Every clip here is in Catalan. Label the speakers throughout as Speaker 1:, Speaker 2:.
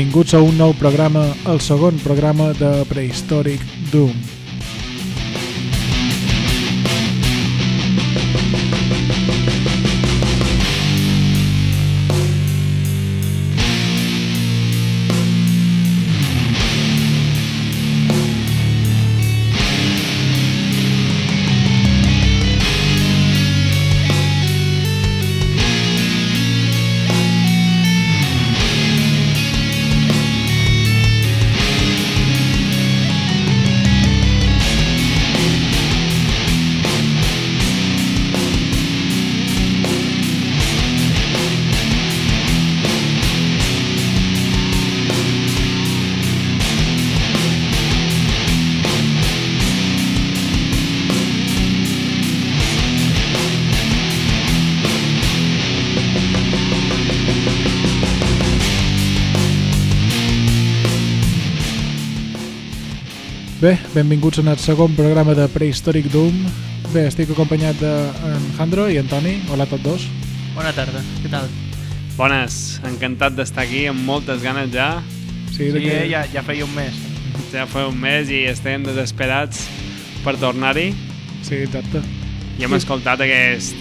Speaker 1: benvinguts a un nou programa, el segon programa de Prehistoric Doom. Benvinguts en el segon programa de Prehistoric Doom. Bé, estic acompanyat d'en Jandro i en Toni. Hola a tots dos.
Speaker 2: Bona tarda, què tal?
Speaker 3: Bones, encantat d'estar aquí amb moltes ganes ja.
Speaker 1: Sí,
Speaker 2: Sí,
Speaker 1: que...
Speaker 2: ja, ja feia un mes.
Speaker 3: Ja fa un mes i estem desesperats per tornar-hi
Speaker 1: sí exacte.
Speaker 3: i hem escoltat aquest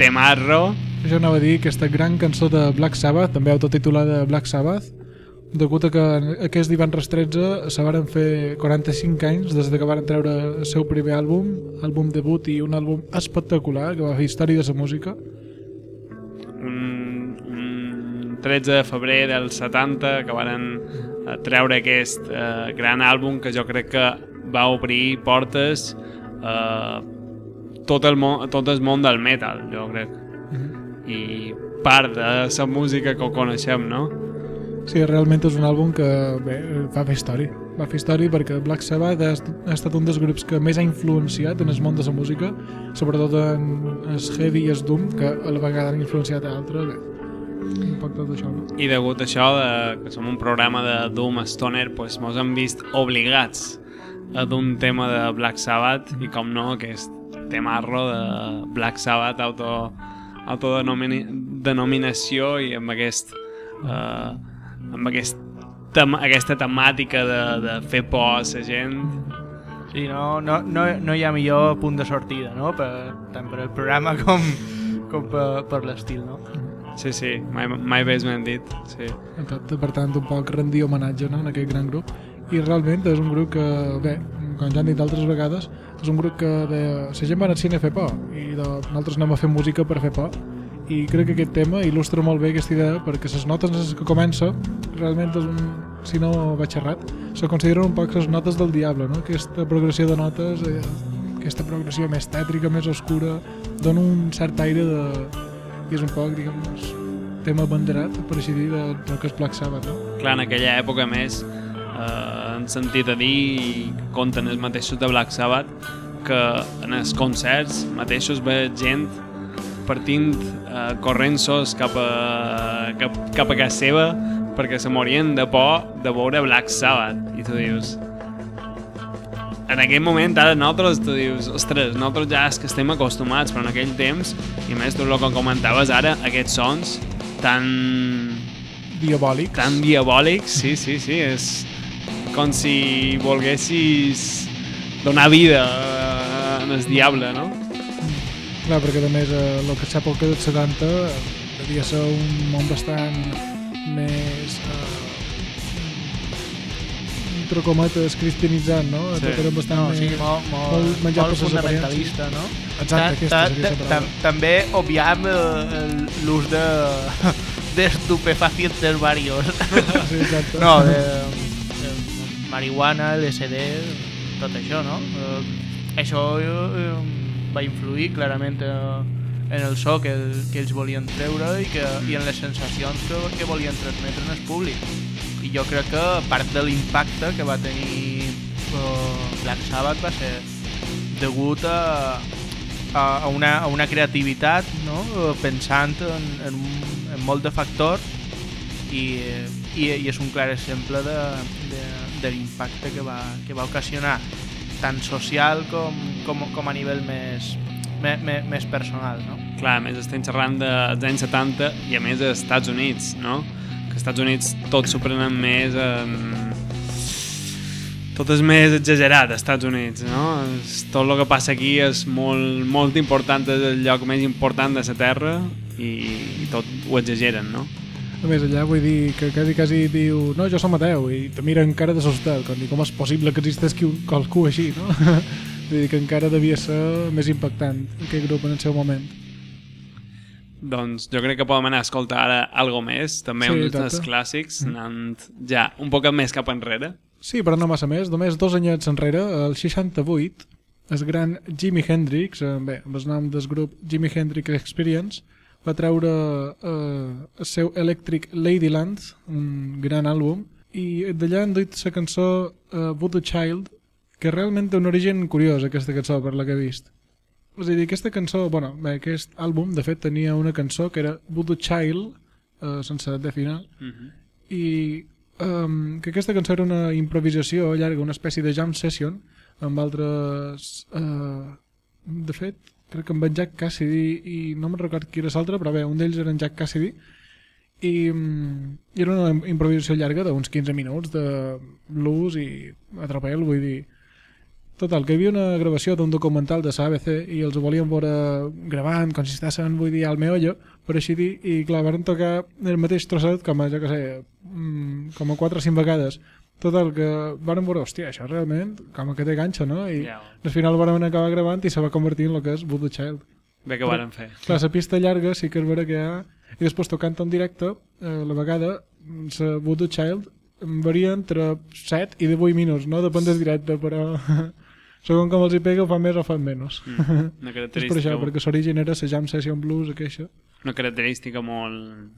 Speaker 3: temarro
Speaker 1: Jo anava a dir aquesta gran cançó de Black Sabbath, també autotitulada Black Sabbath, degut a que aquest divendres 13 se varen fer 45 anys des de que van treure el seu primer àlbum, àlbum debut i un àlbum espectacular que va fer història de la música.
Speaker 3: un, un 13 de febrer del 70 que varen eh, treure aquest eh, gran àlbum que jo crec que va obrir portes a tot, el món, tot el món del metal, jo crec. I part de la música que ho coneixem, no?
Speaker 1: Sí, realment és un àlbum que bé, va fer història. Va fer història perquè Black Sabbath ha, est- ha estat un dels grups que més ha influenciat en el món de la música, sobretot en el heavy i el doom, que a la vegada han influenciat a altres. Bé, un poc tot això, no?
Speaker 3: I degut a això, de, que som un programa de Doom Stoner, pues, mos hem vist obligats a d'un tema de Black Sabbath i com no, aquest temarro de Black Sabbath auto, autodenominació i amb aquest uh, amb aquest tem aquesta temàtica de, de fer por a la gent
Speaker 2: Sí, no, no, no, no hi ha millor punt de sortida, no? Per, tant per el programa com, com per, per l'estil, no?
Speaker 3: sí, sí, mai, mai més m'han dit sí.
Speaker 1: Exacte, per tant, un poc rendir homenatge no, en aquest gran grup. I realment és un grup que, bé, com ja han dit altres vegades, és un grup que de, la gent va al cine a fer por i de, nosaltres anem a fer música per fer por i crec que aquest tema il·lustra molt bé aquesta idea perquè les notes que comença realment és un, si no vaig errat se consideren un poc les notes del diable no? aquesta progressió de notes eh, aquesta progressió més tètrica, més oscura dona un cert aire de... i és un poc, diguem tema banderat, per així dir, de, del que és Black Sabbath, no?
Speaker 3: clar, en aquella època més eh, han sentit a dir i conten els mateixos de Black Sabbath que en els concerts mateixos ve gent partint eh, corrent-sos cap a, cap, cap a casa seva perquè se morien de por de veure Black Sabbath i tu dius en aquell moment ara nosaltres tu dius ostres, nosaltres ja és que estem acostumats però en aquell temps, i més tu el que comentaves ara, aquests sons tan
Speaker 1: Diabòlic.
Speaker 3: tan diabòlics, sí, sí, sí, és com si volguessis donar vida eh, en el diable, no?
Speaker 1: Clar, perquè a més el que s'època dels 70 eh, devia ser un món bastant més eh, entre cometes cristianitzat, no?
Speaker 3: Sí.
Speaker 1: Tot era bastant
Speaker 2: No, sí, molt, molt,
Speaker 1: molt
Speaker 2: molt fundamentalista, no?
Speaker 1: Exacte,
Speaker 2: Ta-
Speaker 1: aquesta
Speaker 2: ta-
Speaker 1: la paraula.
Speaker 2: ta- També obviam eh, l'ús de d'estupefacientes varios.
Speaker 1: Sí, exacte.
Speaker 2: No, de, de marihuana, LSD, tot això, no? Eh, això eh, va influir clarament eh, en el so que, que ells volien treure i, que, i en les sensacions que, que volien transmetre en el públic. I jo crec que part de l'impacte que va tenir eh, Black Sabbath va ser degut a, a, una, a una creativitat, no? Eh, pensant en, en, en molt de factors i, i, i és un clar exemple de, de, de l'impacte que va, que va ocasionar tant social com, com, com a nivell més, més, més, personal, no?
Speaker 3: Clar, més estem xerrant dels anys 70 i a més als Estats Units, no? Que als Estats Units tot s'ho prenen més en... tot és més exagerat als Estats Units, no? Tot el que passa aquí és molt, molt important, és el lloc més important de la Terra i, i tot ho exageren, no?
Speaker 1: A més, allà vull dir que quasi, quasi diu no, jo som ateu, i te mira encara de sostet, com, com és possible que existeixi un qualcú així, no? vull dir que encara devia ser més impactant aquest grup en el seu moment.
Speaker 3: Doncs jo crec que podem anar a escoltar ara algo més, també
Speaker 1: Sí,
Speaker 3: un dels clàssics, anant ja un poc més cap enrere.
Speaker 1: Sí, però no massa més. Només dos anyets enrere, el 68, el gran Jimi Hendrix, eh, bé, amb el nom del grup Jimi Hendrix Experience, va treure eh, el seu Electric Ladyland, un gran àlbum, i d'allà han duit la cançó eh, Voodoo Child, que realment té un origen curiós, aquesta cançó, per la que he vist. És a dir, aquesta cançó, bueno, bé, aquest àlbum, de fet, tenia una cançó que era Voodoo Child, eh, sense de final,
Speaker 3: Mm -hmm.
Speaker 1: i um, que aquesta cançó era una improvisació llarga, una espècie de jam session amb altres uh, de fet, crec que amb en Jack Cassidy i no me'n record qui era l'altre però bé, un d'ells era en Jack Cassidy i, um, i era una improvisació llarga d'uns 15 minuts de blues i atropel, vull dir Total, que hi havia una gravació d'un documental de l'ABC i els volien veure gravant, com si estessin, vull dir, al meollo, per així dir, i clar, van tocar el mateix trosset com a, jo què sé, mm, com a 4 o 5 vegades. Total, que van veure, hòstia, això realment, com que té ganxo, no? I
Speaker 3: Ja.
Speaker 1: al final van acabar gravant i se va convertir en el que és Voodoo Child.
Speaker 3: Bé que ho varen fer.
Speaker 1: Clar, la pista llarga sí que és vera que hi ha... I després tocant en directe, eh, la vegada, la Voodoo Child varia entre 7 i 18 minuts, no? Depèn del directe, però... Segons com els hi pega, ho fan més o fan menys.
Speaker 3: Mm. Una
Speaker 1: És per
Speaker 3: característica,
Speaker 1: això, perquè l'origen era la Jam Session Blues, aquesta.
Speaker 3: una característica molt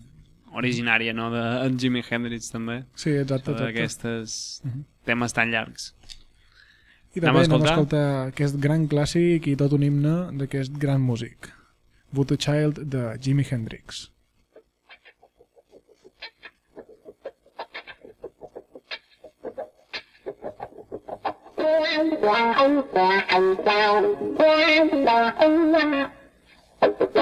Speaker 3: originària, no?, de en Jimi Hendrix, també.
Speaker 1: Sí, exacte. exacte.
Speaker 3: D'aquestes
Speaker 1: Mhm.
Speaker 3: temes tan llargs.
Speaker 1: I
Speaker 3: Anem a
Speaker 1: també anem a
Speaker 3: escoltar?
Speaker 1: aquest gran clàssic i tot un himne d'aquest gran músic. Voodoo Child de Jimi Hendrix.
Speaker 4: You.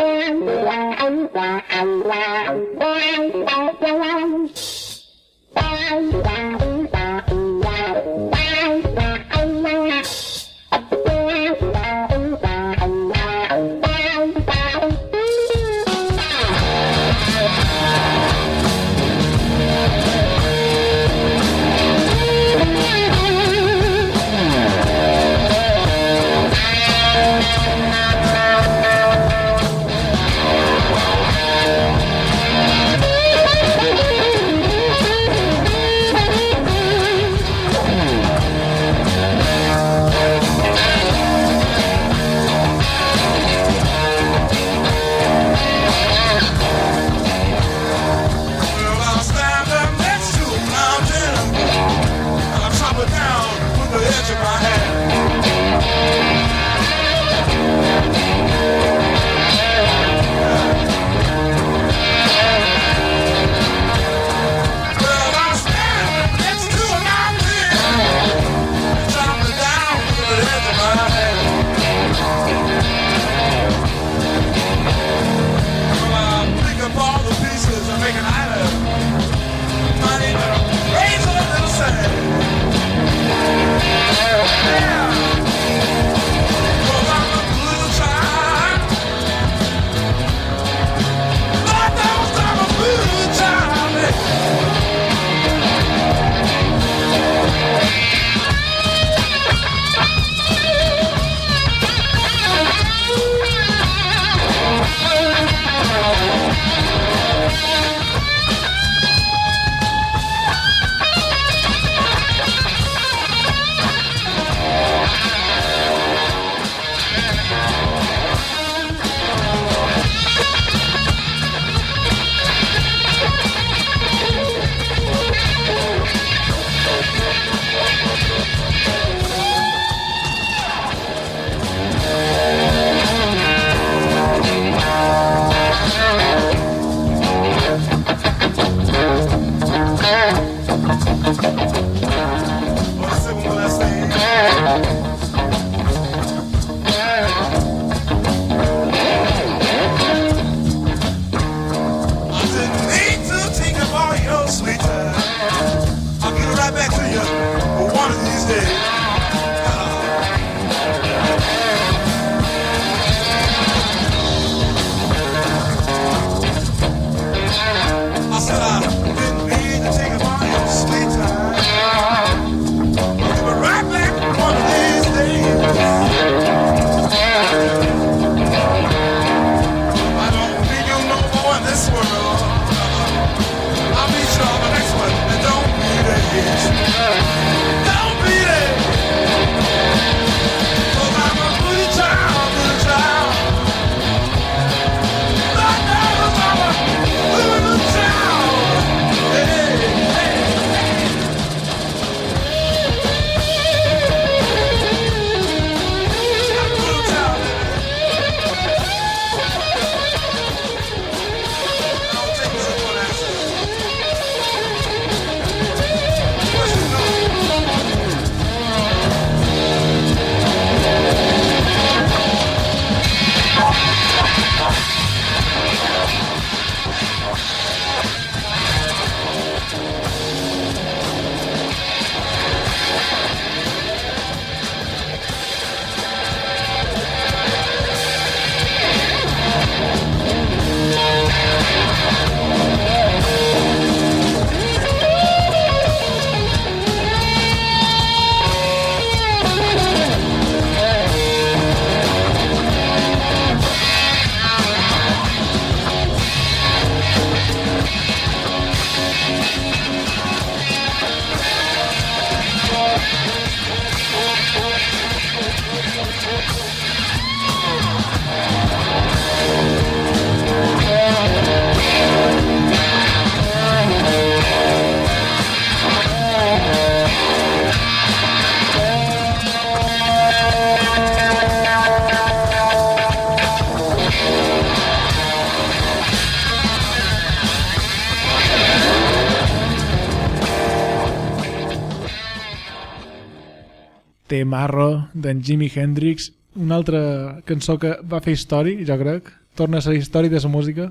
Speaker 1: Temarro d'en Jimi Hendrix, una altra cançó que va fer història, jo crec, torna a ser història de la música.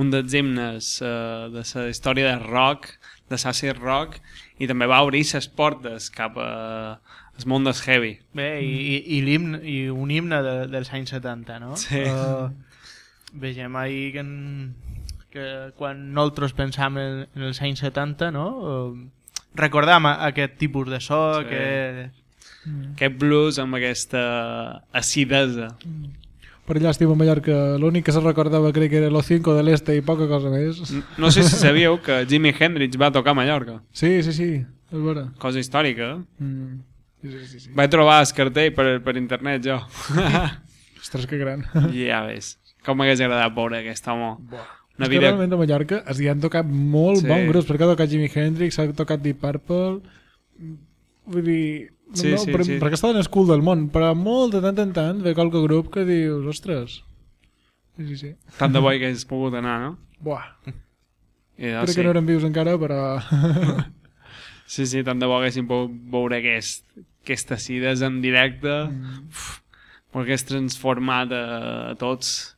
Speaker 3: Un dels himnes uh, de la història de rock, de l'acid rock, i també va obrir les portes cap a el món del heavy.
Speaker 2: Bé, i, i, i, i un himne de, dels anys 70, no?
Speaker 3: Sí.
Speaker 2: Uh, vegem ahir que, en, que quan nosaltres pensam en, en els anys 70, no? Uh, recordam a- aquest tipus de so
Speaker 3: Sí.
Speaker 2: que...
Speaker 3: Aquest blues amb aquesta acidesa.
Speaker 1: Per allà estiu a Mallorca, l'únic que se recordava crec que era Los Cinco de l'Este i poca cosa més.
Speaker 3: N- No sé si sabíeu que Jimi Hendrix va tocar a Mallorca.
Speaker 1: Sí, sí, sí, és vera.
Speaker 3: Cosa històrica. eh?
Speaker 1: Mm. Sí, sí, sí, sí.
Speaker 3: Vaig trobar el cartell per, per internet, jo.
Speaker 1: Ostres, que gran.
Speaker 3: I ja ves. Com m'hagués agradat veure aquest home.
Speaker 1: Buah.
Speaker 3: Una vida...
Speaker 1: realment a Mallorca es hi han tocat molt
Speaker 3: Sí.
Speaker 1: bons grups, perquè ha tocat Jimi Hendrix, ha tocat Deep Purple, vull dir...
Speaker 3: Sí,
Speaker 1: no,
Speaker 3: sí,
Speaker 1: per,
Speaker 3: sí.
Speaker 1: perquè està en cul del món, però molt de tant en tant ve qualque grup que dius, ostres, sí, sí, sí.
Speaker 3: Tant de bo que hagués pogut anar, no?
Speaker 1: Buah,
Speaker 3: I doncs,
Speaker 1: crec
Speaker 3: sí.
Speaker 1: que no eren vius encara, però...
Speaker 3: sí, sí, tant de bo haguéssim pogut veure aquest, aquesta cides en directe,
Speaker 1: Mm.
Speaker 3: ho hagués transformat a, a tots.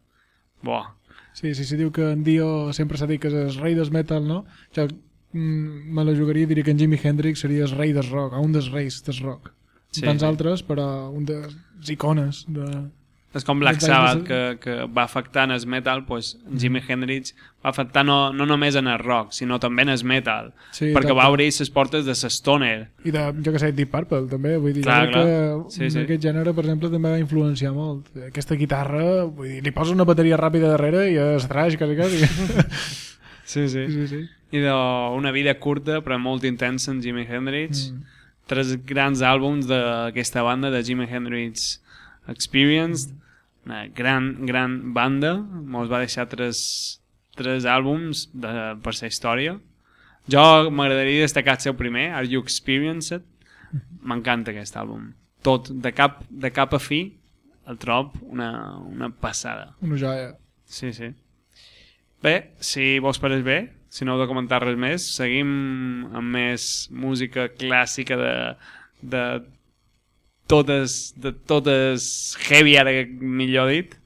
Speaker 3: Buah.
Speaker 1: Sí, sí, sí, diu que en Dio sempre s'ha dit que és el rei del metal, no? Jo mm, me la jugaria i diria que en Jimi Hendrix seria el rei del rock, un dels reis del rock.
Speaker 3: Sí,
Speaker 1: Tants altres, però un dels icones de...
Speaker 3: És com Black Sabbath, que, que va afectar en el metal, pues, Jimi Hendrix va afectar no, no només en el rock, sinó també en el metal,
Speaker 1: Sí,
Speaker 3: perquè
Speaker 1: tot,
Speaker 3: va obrir les portes de l'stoner.
Speaker 1: I de, jo que sé, Deep Purple, també. Vull dir,
Speaker 3: Clar, clar.
Speaker 1: que
Speaker 3: Sí, sí.
Speaker 1: aquest gènere, per exemple, també va influenciar molt. Aquesta guitarra, vull dir, li poses una bateria ràpida darrere i és trash, quasi, quasi.
Speaker 3: Sí, sí.
Speaker 1: sí, sí.
Speaker 3: I d'una vida curta però molt intensa en Jimi Hendrix.
Speaker 1: Mm.
Speaker 3: Tres grans àlbums d'aquesta banda, de Jimi Hendrix Experience, una gran, gran banda. Mos va deixar tres, tres àlbums de, per la història. Jo m'agradaria destacar el seu primer, Are You Experienced? M'encanta aquest àlbum. Tot, de cap, de cap a fi, el trob una, una passada.
Speaker 1: Una joia.
Speaker 3: Sí, sí. Bé, si vos pareix bé, si no heu de comentar res més, seguim amb més música clàssica de, de totes, de totes heavy, ara que millor dit.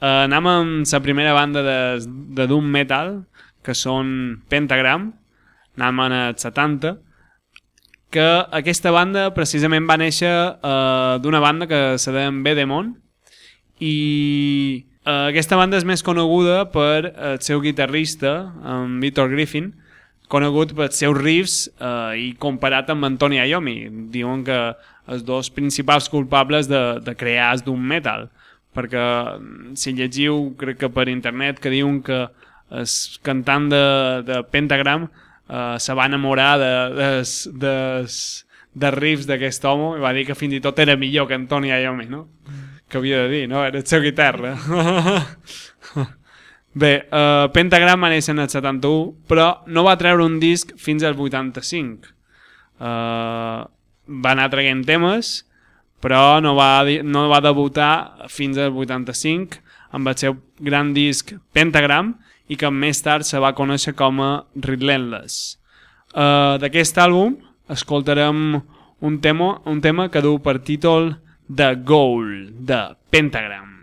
Speaker 3: Uh, anem amb la primera banda de, de Doom Metal, que són Pentagram, anem en el 70, que aquesta banda precisament va néixer uh, d'una banda que se deien Bedemon, i uh, aquesta banda és més coneguda per el seu guitarrista, en Victor Griffin, conegut pels seus riffs uh, i comparat amb Antoni Iommi. Diuen que els dos principals culpables de, de crear el Doom Metal, perquè mm, si llegiu, crec que per internet, que diuen que el cantant de, de Pentagram uh, se va enamorar de, de, de, de riffs d'aquest home i va dir que fins i tot era millor que Antoni Iommi, no? Que havia de dir, no? Era el seu guitarra. Bé, uh, Pentagram va néixer en el 71, però no va treure un disc fins al 85. Uh, va anar traient temes, però no va, no va debutar fins al 85 amb el seu gran disc Pentagram i que més tard se va conèixer com a Relentless. Uh, D'aquest àlbum escoltarem un tema, un tema que du per títol The Goal, de Pentagram.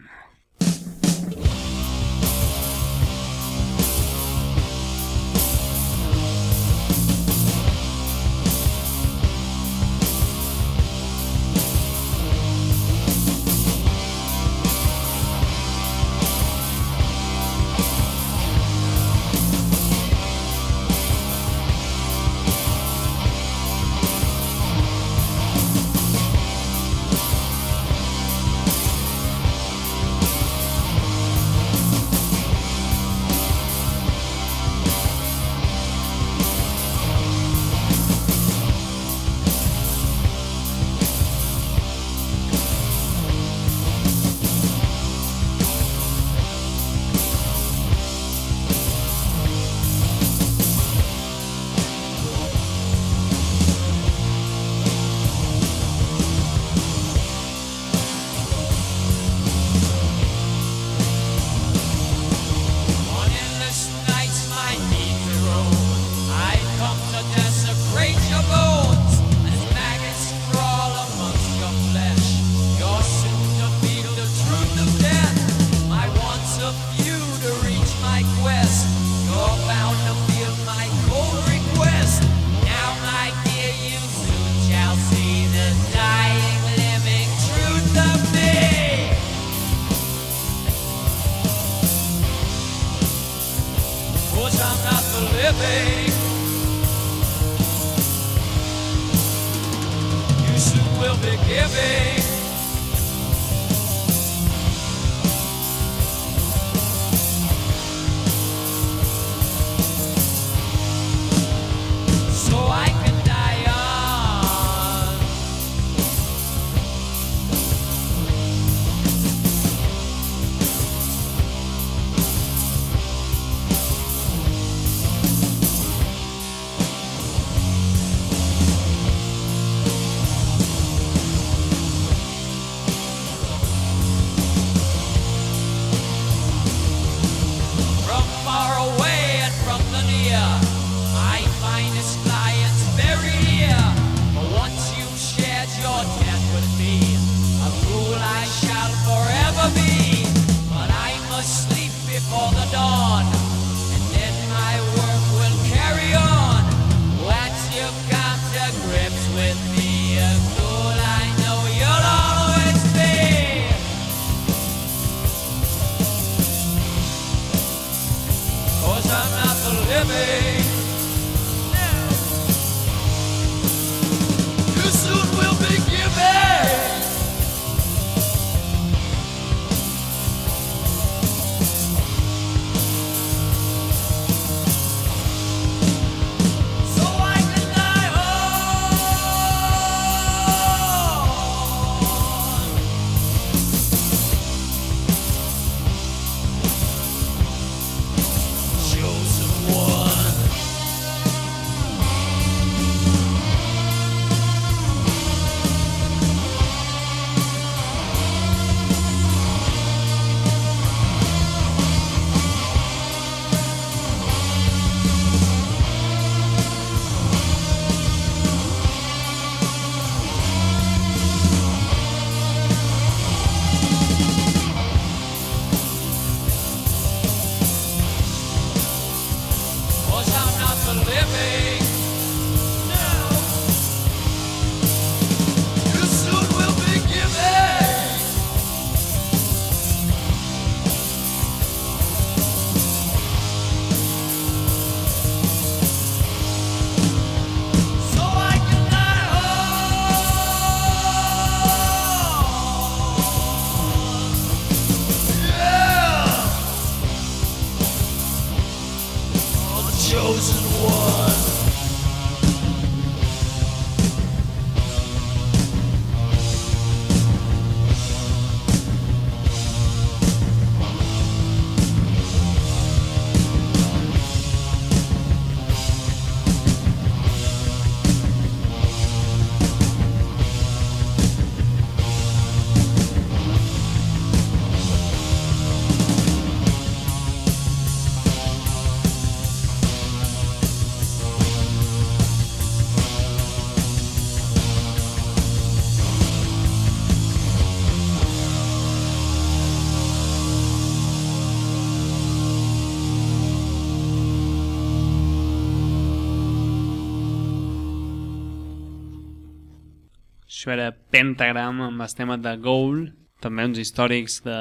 Speaker 3: Això era Pentagram amb el tema de Goal, també uns històrics de,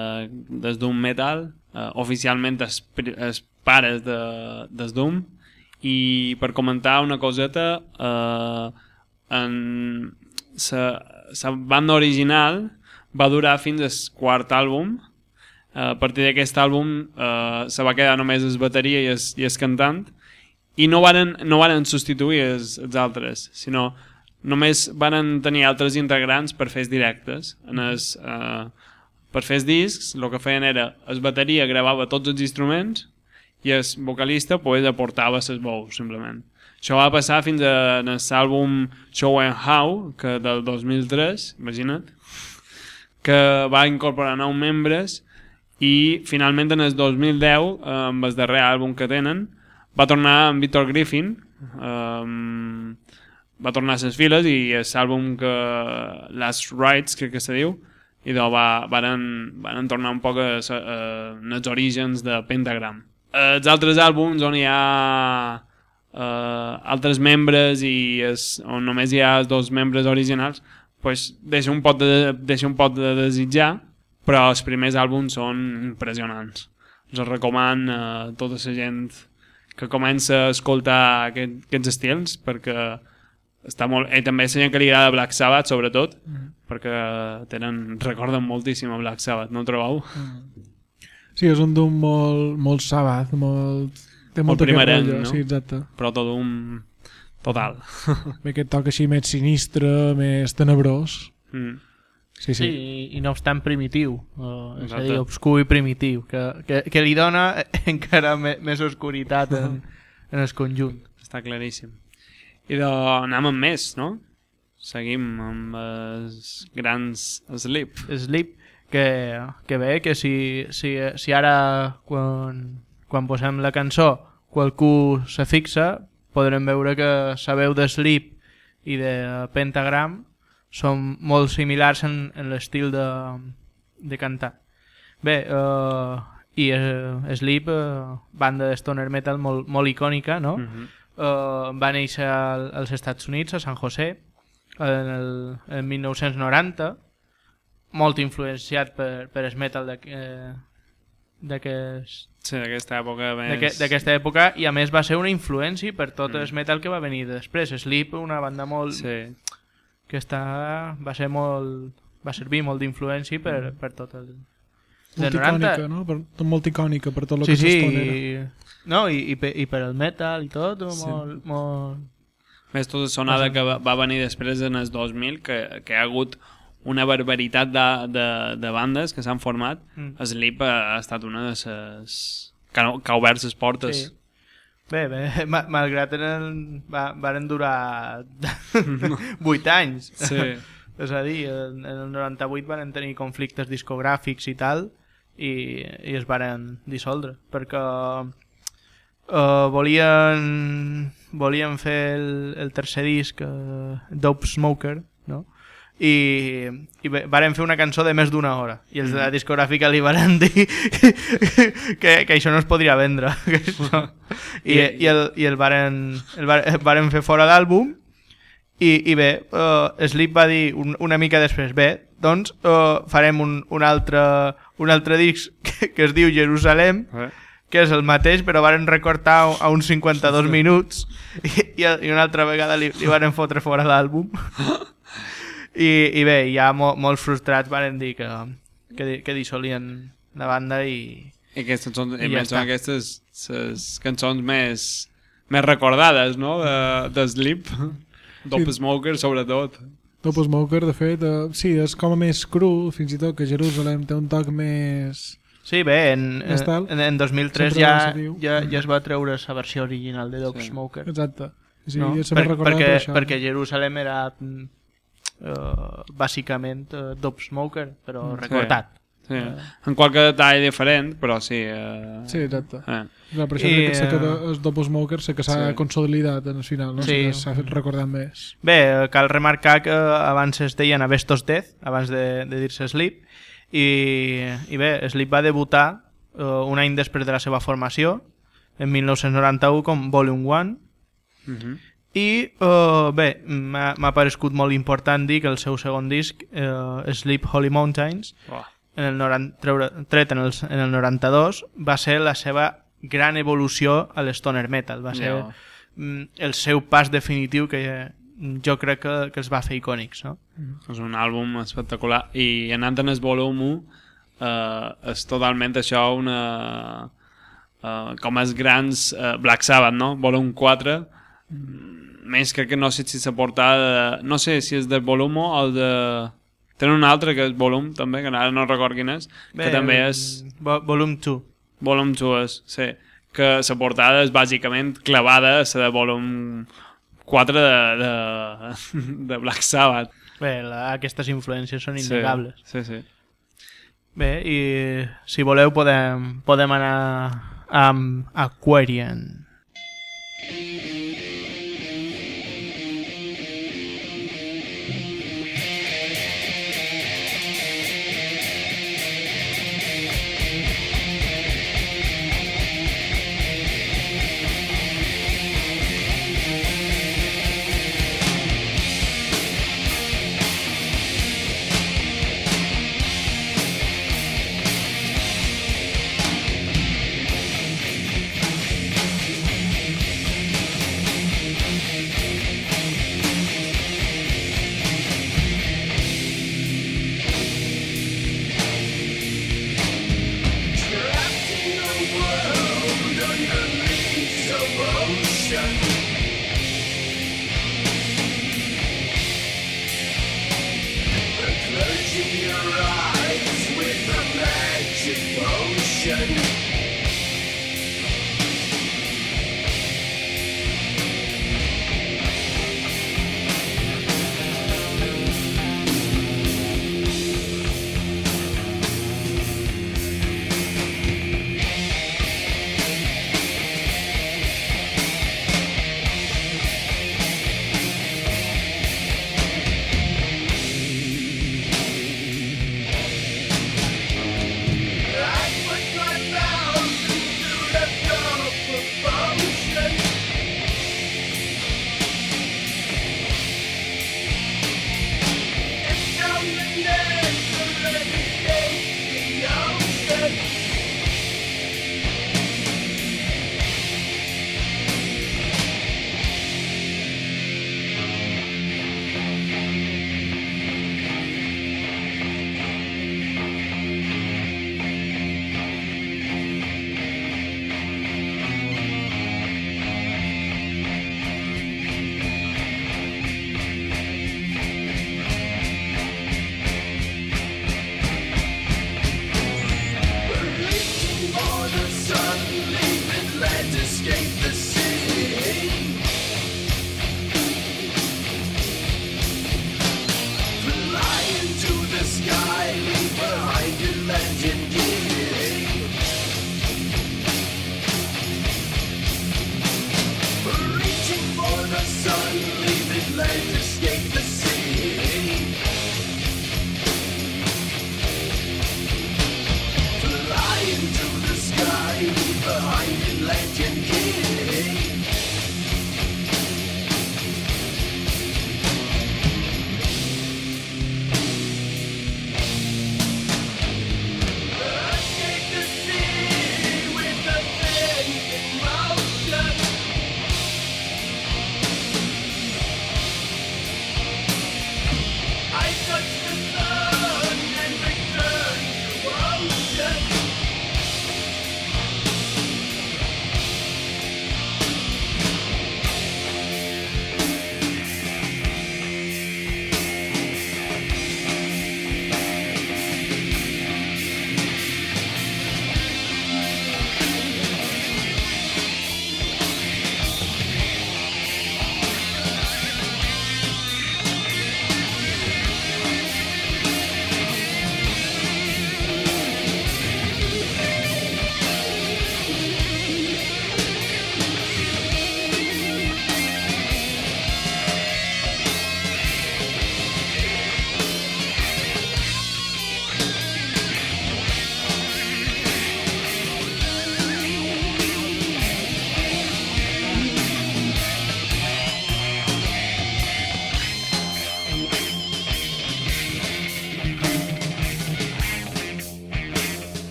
Speaker 3: des Doom Metal, eh, oficialment els, els pares de, des Doom, i per comentar una coseta, eh, en sa banda original va durar fins al quart àlbum, a partir d'aquest àlbum eh, se va quedar només el bateria i el, i el cantant, i no varen, no varen substituir els, els altres, sinó només van tenir altres integrants per fer directes. En els, eh, per fer discs, el que feien era el bateria gravava tots els instruments i el vocalista pues, aportava les veus, simplement. Això va passar fins a l'àlbum Show and How, que del 2003, imagina't, que va incorporar nou membres i finalment en el 2010, eh, amb el darrer àlbum que tenen, va tornar amb Victor Griffin, eh, va tornar a les files i l'àlbum que Last Rights, crec que se diu, i doncs va, varen, varen tornar un poc a, a, a, als orígens de Pentagram. Els altres àlbums on hi ha uh, altres membres i es, on només hi ha els dos membres originals pues, deixa, un pot de, deixa un pot de desitjar però els primers àlbums són impressionants els recoman a tota la gent que comença a escoltar aquest, aquests estils perquè està molt... I també gent que li agrada Black Sabbath, sobretot,
Speaker 1: Mm.
Speaker 3: perquè tenen, recorden moltíssim a Black Sabbath, no ho trobeu?
Speaker 1: Sí, és un d'un molt, molt sabat, molt... Té
Speaker 3: Molt primerenc,
Speaker 1: guerrilla,
Speaker 3: no?
Speaker 1: Sí, exacte.
Speaker 3: Però tot un... Total.
Speaker 1: Bé, aquest toc així més sinistre, més tenebrós.
Speaker 3: Mm.
Speaker 1: Sí,
Speaker 2: Sí,
Speaker 1: sí.
Speaker 2: i, i no obstant primitiu, uh, és a dir, obscur i primitiu, que, que, que li dona encara me, més oscuritat en, en el conjunt.
Speaker 3: Està claríssim. I de... anem amb més, no? Seguim amb els grans Sleep.
Speaker 2: Sleep, que, que bé, que si, si, si ara quan, quan posem la cançó qualcú se fixa, podrem veure que la veu de Sleep i de Pentagram són molt similars en, en l'estil de, de cantar. Bé, uh, i uh, Sleep, uh, banda de stoner metal molt, molt icònica, no?
Speaker 3: Mm -hmm.
Speaker 2: Uh, va néixer al- als Estats Units, a San José, en el, en 1990, molt influenciat per, per el metal eh, d'aquest-
Speaker 3: Sí, d'aquesta època més...
Speaker 2: d'aquest- d'aquesta època i a més va ser una influència per tot el metal que va venir després. Sleep, una banda molt...
Speaker 3: Sí.
Speaker 2: que està, va ser molt va servir molt d'influència per, per tot el
Speaker 1: Molt
Speaker 2: 90
Speaker 1: icònica, no? Per, molt icònica per tot el
Speaker 2: sí,
Speaker 1: que
Speaker 2: sí, i, no, i, i, per, i per el metal i tot
Speaker 3: Sí.
Speaker 2: molt, molt,
Speaker 3: Més tota sonada que va, venir després en el 2000, que, que hi ha hagut una barbaritat de, de, de bandes que s'han format.
Speaker 2: Mm.
Speaker 3: Sleep ha, ha estat una de les... que, ha- que ha obert les portes.
Speaker 2: Sí. Bé, bé, ma- malgrat eren, va, varen durar 8 anys.
Speaker 3: Sí.
Speaker 2: És a dir, en, en el 98 van tenir conflictes discogràfics i tal i, i es varen dissoldre perquè uh, volien volien fer el, el tercer disc uh, Dope Smoker no? i, i varen fer una cançó de més d'una hora. I els de la discogràfica li varen dir que, que això no es podria vendre que això... I, i, el, i el, varen, el, varen, el varen fer fora d'àlbum i, i bé, uh, Sleep va dir un, una mica després, bé, doncs uh, farem un, un, altre, un altre disc que, que es diu Jerusalem,
Speaker 3: Eh?
Speaker 2: Que és el mateix, però varen recortar a uns 52 minuts i, i, una altra vegada li, li varen fotre fora l'àlbum. I, I bé, ja mo, molts frustrats varen dir que, que, que dissolien la banda i...
Speaker 3: I aquestes són,
Speaker 2: I
Speaker 3: i
Speaker 2: ja
Speaker 3: són aquestes les cançons més, més recordades, no?, de, de Sleep. Dope Smoker, sobretot.
Speaker 1: Dope Smoker, de fet, uh, sí, és com a més cru, fins i tot que Jerusalem té un toc més...
Speaker 2: Sí, bé, en, en, en 2003
Speaker 1: Sempre
Speaker 2: ja, ja, ja es va treure la versió original de Dope
Speaker 3: Sí.
Speaker 2: Smoker.
Speaker 1: Exacte. Sí,
Speaker 2: no?
Speaker 1: ja
Speaker 2: Per, perquè,
Speaker 1: per això.
Speaker 2: perquè Jerusalem era uh, bàsicament uh, Dope Smoker, però
Speaker 1: Mm.
Speaker 2: recortat.
Speaker 3: Sí. En qualque detall diferent, però sí. Eh,
Speaker 1: Sí, exacte.
Speaker 3: Eh.
Speaker 1: Clar, per això
Speaker 2: I,
Speaker 1: I, que sé que
Speaker 2: eh,
Speaker 1: el Dope Smoker sé que s'ha
Speaker 3: sí.
Speaker 1: sí. consolidat en el final, no?
Speaker 2: Sí.
Speaker 1: Sí. S'ha fet recordar més.
Speaker 2: Bé, eh, cal remarcar que abans es deien Avestos Death, abans de, de dir-se Sleep, i, i bé, Sleep va debutar uh, un any després de la seva formació, en 1991, com Volume 1,
Speaker 3: Uh -huh.
Speaker 2: i uh, bé, m'ha parescut molt important dir que el seu segon disc, uh, Sleep Holy Mountains,
Speaker 3: Oh.
Speaker 2: en el 90, treure, tret en el, en el 92, va ser la seva gran evolució a l'stoner metal. Va ser
Speaker 3: Ja.
Speaker 2: mm, el seu pas definitiu que eh, jo crec que, que els va fer icònics. No?
Speaker 3: És un àlbum espectacular i anant en el volum 1 eh, és totalment això una eh, com els grans eh, Black Sabbath, no? Volum 4 mm, més crec que no sé si s'ha portat no sé si és del volum o el de tenen un altre que és volum també, que ara no record quin és que també és
Speaker 2: Vo Volum 2.
Speaker 3: volum 2 sí, que la portada és bàsicament clavada a la de volum 4 de, de, de Black Sabbath
Speaker 2: Bé, la, aquestes influències són innegables.
Speaker 3: sí, sí, sí.
Speaker 2: Bé, i si voleu podem, podem anar amb Aquarian.
Speaker 4: Thank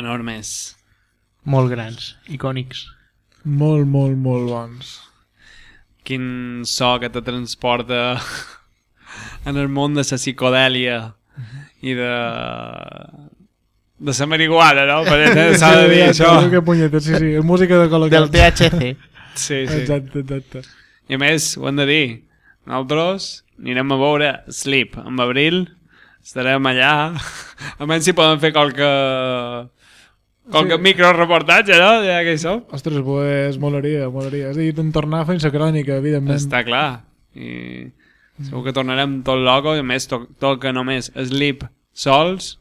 Speaker 3: enormes.
Speaker 2: Molt grans, icònics.
Speaker 1: Molt, molt, molt bons.
Speaker 3: Quin so que te transporta en el món de la psicodèlia i de de la marihuana, no? Perquè s'ha de dir això.
Speaker 1: Sí, que punyetes, sí, sí, música de col·locat.
Speaker 2: Del THC.
Speaker 3: Sí, sí.
Speaker 1: Exacte, exacte.
Speaker 3: I a més, ho hem de dir, nosaltres anirem a veure Sleep en abril, estarem allà, a menys si poden fer qualque, qualque
Speaker 1: Sí.
Speaker 3: microreportatge, no? Ja que hi som.
Speaker 1: Ostres, pues, molaria, molaria. És a dir, en tornar fent la crònica, evidentment.
Speaker 3: Està clar. I segur que tornarem tot loco, i a més to toca només Sleep sols,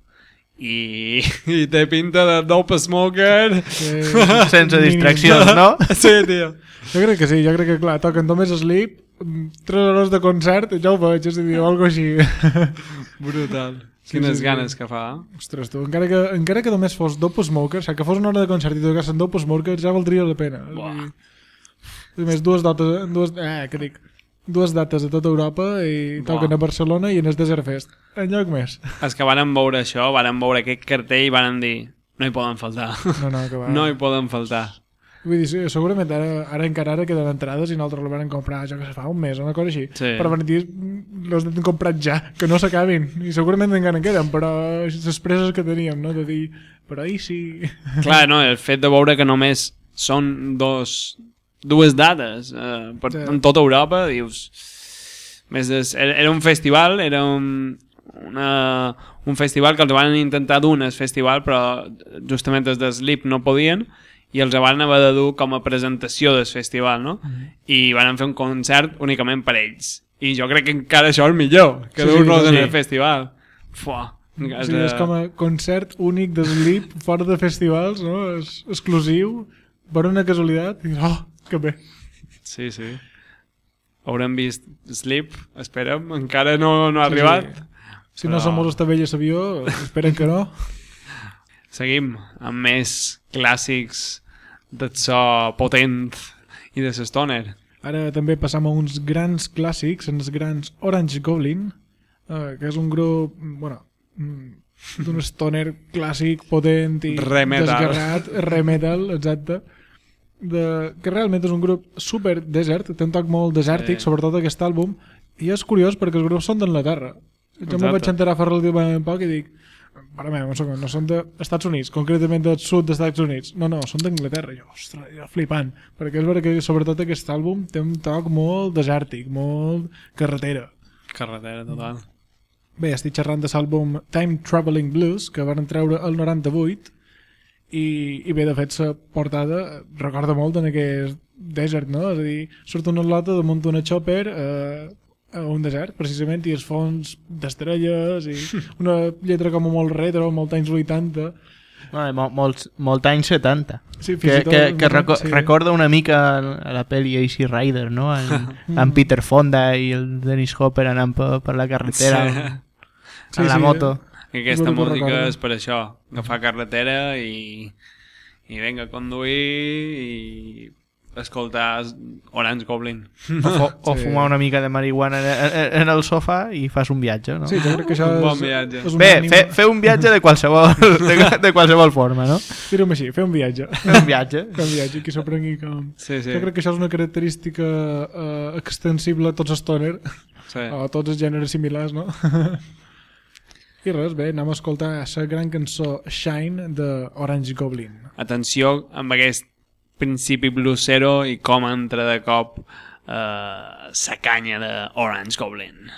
Speaker 3: i, i té pinta de dope smoker.
Speaker 1: Que...
Speaker 2: Sense distraccions, no?
Speaker 3: Sí, tio.
Speaker 1: Jo crec que sí, jo crec que, clar, toquen només Sleep, 3 hores de concert, ja ho veig, és a dir, o algo així.
Speaker 3: Brutal.
Speaker 1: Sí,
Speaker 3: Quines
Speaker 1: sí, sí.
Speaker 3: ganes que fa. eh?
Speaker 1: Ostres, tu, encara que, encara que només fos dope smoker, o sigui, que fos una hora de concert i toquessin dope smoker, ja valdria la pena.
Speaker 3: Buah.
Speaker 1: I, a més, dues dates, dues, eh, què dic, dues dates a tota Europa i
Speaker 3: Buah.
Speaker 1: toquen a Barcelona i en el Desert Fest. En lloc més.
Speaker 3: Els que van veure això, van veure aquest cartell i van dir no hi poden faltar.
Speaker 1: No, no, que va.
Speaker 3: No hi poden faltar.
Speaker 1: Vull dir, segurament ara, ara encara ara queden entrades i nosaltres la van comprar, jo que sé, fa un mes, una cosa així.
Speaker 3: Sí.
Speaker 1: Però van dir, les hem comprat ja, que no s'acabin. I segurament encara en queden, però les preses que teníem, no? De dir, però ahir sí...
Speaker 3: Clar, no, el fet de veure que només són dos, dues dates eh, per,
Speaker 1: Sí.
Speaker 3: en tota Europa, dius... Més des, era, un festival, era un, una, un festival que els van intentar dur en el festival, però justament els de Sleep no podien, i els van haver de dur com a presentació del festival, no? I van fer un concert únicament per ells. I jo crec que encara això és millor que
Speaker 1: Sí, sí,
Speaker 3: dur-los
Speaker 1: sí.
Speaker 3: en el festival. Fuà.
Speaker 1: O sigui, és com a concert únic de Sleep fora de festivals, no? És exclusiu, per una casualitat. I, oh, que bé.
Speaker 3: Sí, sí. Haurem vist Sleep, esperem, encara no, no ha arribat.
Speaker 1: Si no
Speaker 3: Però-
Speaker 1: som els estavelles avió, esperen que no.
Speaker 3: Seguim amb més clàssics de so potent i de stoner.
Speaker 1: Ara també passam a uns grans clàssics, els grans Orange Goblin, eh, que és un grup, bueno, mm, d'un stoner clàssic, potent i
Speaker 3: Re
Speaker 1: desgarrat, re metal, exacte, de, que realment és un grup super desert, té un toc molt desèrtic,
Speaker 3: Sí.
Speaker 1: sobretot aquest àlbum, i és curiós perquè els grups són d'Anglaterra. Jo
Speaker 3: Exacte.
Speaker 1: m'ho vaig enterar fa relativament poc i dic, para un segon, no són d'Estats Units, concretament del sud dels Estats Units. No, no, són d'Anglaterra. Jo, ostres, jo flipant. Perquè és veritat que sobretot aquest àlbum té un toc molt desèrtic, molt carretera.
Speaker 3: Carretera total.
Speaker 1: Bé, estic xerrant de l'àlbum Time Traveling Blues, que van treure el 98, i, i bé, de fet, la portada recorda molt en aquest desert, no? És a dir, surt una lota damunt d'una chopper eh, a un desert, precisament, i els fons d'estrelles, i una lletra com molt retro, molt anys 80.
Speaker 2: No, eh, mol, molts, molt anys 70.
Speaker 1: Sí,
Speaker 2: Que, que, que reco
Speaker 1: sí.
Speaker 2: recorda una mica a la pel·li Easy Rider, no? En, en Peter Fonda i el Dennis Hopper anant per, per la carretera
Speaker 3: Sí.
Speaker 2: amb,
Speaker 1: Sí,
Speaker 2: la
Speaker 1: sí,
Speaker 2: moto.
Speaker 3: I aquesta música
Speaker 1: recordo.
Speaker 3: és per això, agafar carretera i, i vinga a conduir i escoltar Orange Goblin.
Speaker 2: O, fo, o
Speaker 1: Sí.
Speaker 2: fumar una mica de marihuana en, en, en el sofà i fas un viatge, no?
Speaker 1: Sí, jo crec que això
Speaker 3: Un bon
Speaker 1: és,
Speaker 3: viatge.
Speaker 1: és un
Speaker 2: Bé,
Speaker 1: ànim...
Speaker 2: fer, fer un viatge de qualsevol, de, de qualsevol forma, no?
Speaker 1: Dir-ho així, fer un viatge.
Speaker 2: Fer un viatge.
Speaker 1: fer un viatge, qui s'ho prengui com...
Speaker 3: Sí, sí.
Speaker 1: Jo crec que això és una característica eh, extensible a tots els stoner,
Speaker 3: sí.
Speaker 1: a tots els gèneres similars, no? I res, bé, anem a escoltar la gran cançó Shine de Orange Goblin.
Speaker 3: Atenció amb aquest principi bluesero i com entra de cop eh, sa canya de Orange Goblin.